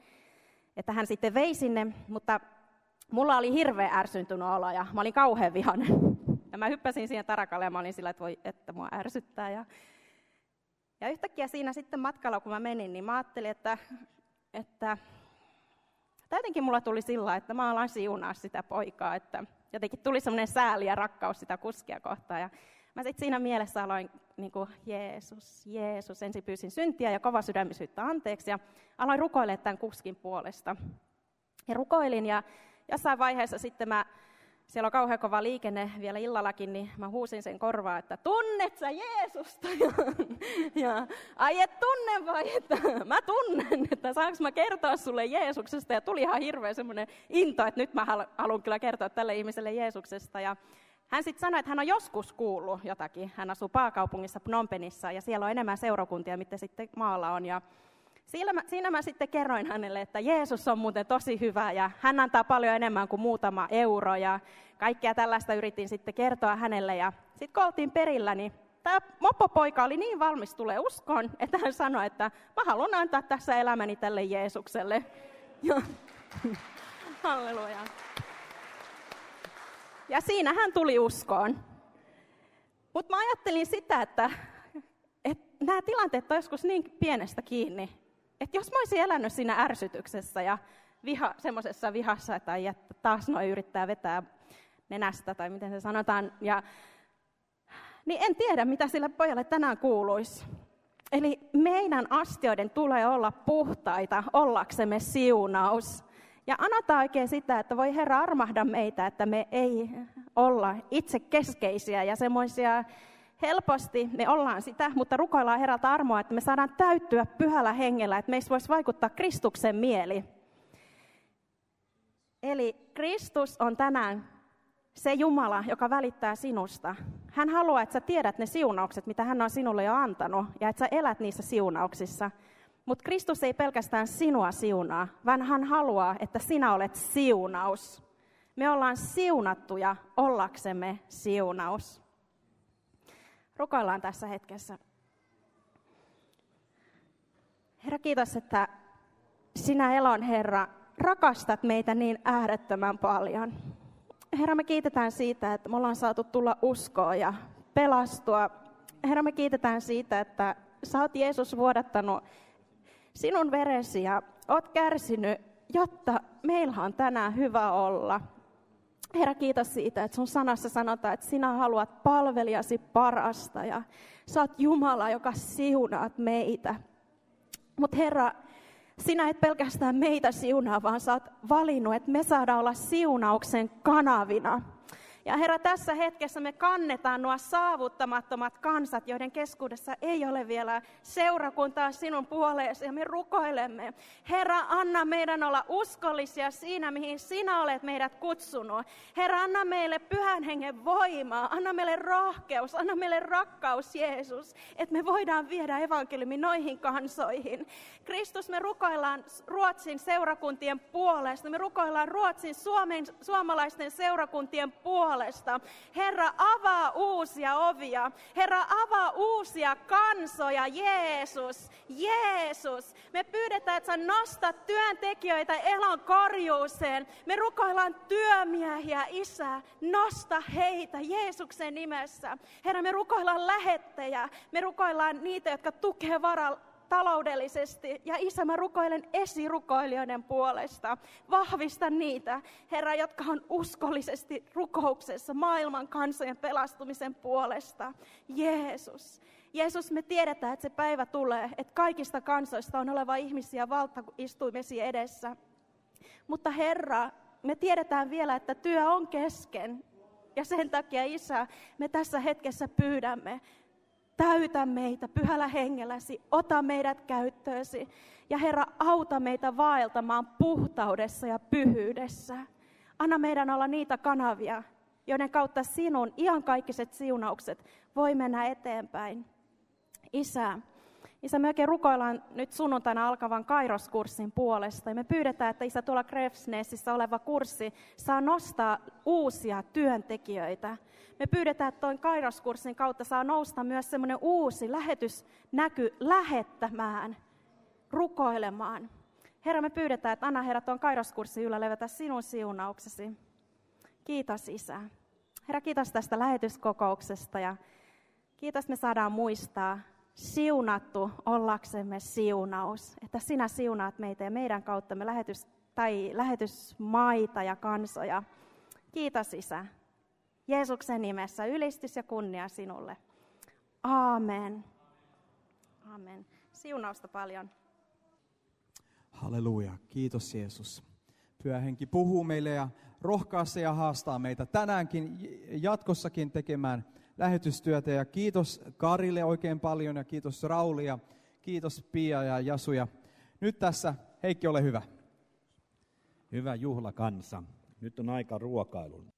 Että hän sitten vei sinne, mutta mulla oli hirveän ärsyntynyt olo ja mä olin kauhean vihainen. Ja mä hyppäsin siihen tarakalle ja mä olin sillä, että voi, että mua ärsyttää. Ja, ja yhtäkkiä siinä sitten matkalla, kun mä menin, niin mä ajattelin, että, että jotenkin mulla tuli sillä, että mä alan siunaa sitä poikaa, että jotenkin tuli semmoinen sääli ja rakkaus sitä kuskia kohtaan. Ja mä sitten siinä mielessä aloin niin kuin, Jeesus, Jeesus, ensin pyysin syntiä ja kova sydämisyyttä anteeksi ja aloin rukoilemaan tämän kuskin puolesta. Ja rukoilin ja jossain vaiheessa sitten mä siellä on kauhean kova liikenne vielä illallakin, niin mä huusin sen korvaa, että tunnet sä Jeesusta? Ja, ja ai et tunne vai, että mä tunnen, että saanko mä kertoa sulle Jeesuksesta? Ja tuli ihan hirveä semmoinen into, että nyt mä haluan kyllä kertoa tälle ihmiselle Jeesuksesta. Ja hän sitten sanoi, että hän on joskus kuullut jotakin. Hän asuu pääkaupungissa Phnompenissa ja siellä on enemmän seurakuntia, mitä sitten maalla on. Ja Siinä mä, siinä mä sitten kerroin hänelle, että Jeesus on muuten tosi hyvä ja hän antaa paljon enemmän kuin muutama euro ja kaikkea tällaista yritin sitten kertoa hänelle. Ja sitten kun oltiin perillä, niin tämä moppopoika oli niin valmis tulee uskoon, että hän sanoi, että mä haluan antaa tässä elämäni tälle Jeesukselle. Ja, halleluja. Ja siinä hän tuli uskoon. Mutta mä ajattelin sitä, että, että nämä tilanteet on joskus niin pienestä kiinni, että jos mä olisin elänyt siinä ärsytyksessä ja viha, semmoisessa vihassa, että, että taas noin yrittää vetää nenästä tai miten se sanotaan, ja, niin en tiedä, mitä sille pojalle tänään kuuluisi. Eli meidän astioiden tulee olla puhtaita ollaksemme siunaus. Ja anotaan oikein sitä, että voi Herra armahda meitä, että me ei olla itse keskeisiä ja semmoisia helposti me ollaan sitä, mutta rukoillaan Herralta armoa, että me saadaan täyttyä pyhällä hengellä, että meistä voisi vaikuttaa Kristuksen mieli. Eli Kristus on tänään se Jumala, joka välittää sinusta. Hän haluaa, että sä tiedät ne siunaukset, mitä hän on sinulle jo antanut, ja että sä elät niissä siunauksissa. Mutta Kristus ei pelkästään sinua siunaa, vaan hän haluaa, että sinä olet siunaus. Me ollaan siunattuja ollaksemme siunaus. Rukoillaan tässä hetkessä. Herra, kiitos, että sinä elon Herra rakastat meitä niin äärettömän paljon. Herra, me kiitetään siitä, että me ollaan saatu tulla uskoa ja pelastua. Herra, me kiitetään siitä, että sä oot Jeesus vuodattanut sinun veresi ja oot kärsinyt, jotta meillä on tänään hyvä olla. Herra, kiitos siitä, että sun sanassa sanotaan, että sinä haluat palvelijasi parasta ja sä oot Jumala, joka siunaat meitä. Mutta Herra, sinä et pelkästään meitä siunaa, vaan sä oot valinnut, että me saadaan olla siunauksen kanavina. Ja Herra, tässä hetkessä me kannetaan nuo saavuttamattomat kansat, joiden keskuudessa ei ole vielä seurakuntaa sinun puoleesi, ja me rukoilemme. Herra, anna meidän olla uskollisia siinä, mihin sinä olet meidät kutsunut. Herra, anna meille pyhän hengen voimaa, anna meille rohkeus, anna meille rakkaus, Jeesus, että me voidaan viedä evankeliumi noihin kansoihin. Kristus, me rukoillaan Ruotsin seurakuntien puolesta, me rukoillaan Ruotsin Suomen, suomalaisten seurakuntien puolesta, puolesta. Herra, avaa uusia ovia. Herra, avaa uusia kansoja. Jeesus, Jeesus. Me pyydetään, että sä nostat työntekijöitä elon korjuuseen. Me rukoillaan työmiehiä, Isä. Nosta heitä Jeesuksen nimessä. Herra, me rukoillaan lähettejä. Me rukoillaan niitä, jotka tukee varalla taloudellisesti. Ja Isä, mä rukoilen esirukoilijoiden puolesta. Vahvista niitä, Herra, jotka on uskollisesti rukouksessa maailman kansojen pelastumisen puolesta. Jeesus. Jeesus, me tiedetään, että se päivä tulee, että kaikista kansoista on oleva ihmisiä valtaistuimesi edessä. Mutta Herra, me tiedetään vielä, että työ on kesken. Ja sen takia, Isä, me tässä hetkessä pyydämme, Täytä meitä pyhällä hengelläsi, ota meidät käyttöösi. Ja Herra, auta meitä vaeltamaan puhtaudessa ja pyhyydessä. Anna meidän olla niitä kanavia, joiden kautta sinun iankaikkiset siunaukset voi mennä eteenpäin. Isä, Isä, me oikein rukoillaan nyt sunnuntaina alkavan kairoskurssin puolesta. Ja me pyydetään, että Isä tuolla Krefsnesissä oleva kurssi saa nostaa uusia työntekijöitä. Me pyydetään, että tuon kairoskurssin kautta saa nousta myös semmoinen uusi lähetysnäky lähettämään, rukoilemaan. Herra, me pyydetään, että anna Herra tuon kairoskurssin yllä levätä sinun siunauksesi. Kiitos Isä. Herra, kiitos tästä lähetyskokouksesta ja kiitos me saadaan muistaa, siunattu ollaksemme siunaus, että sinä siunaat meitä ja meidän kauttamme lähetys, tai lähetysmaita ja kansoja. Kiitos Isä. Jeesuksen nimessä ylistys ja kunnia sinulle. Aamen. Aamen. Siunausta paljon. Halleluja. Kiitos Jeesus. Pyhä henki puhuu meille ja rohkaisee ja haastaa meitä tänäänkin jatkossakin tekemään lähetystyötä. Ja kiitos Karille oikein paljon ja kiitos Rauli ja kiitos Pia ja Jasu. Ja nyt tässä, Heikki, ole hyvä. Hyvä juhlakansa. Nyt on aika ruokailun.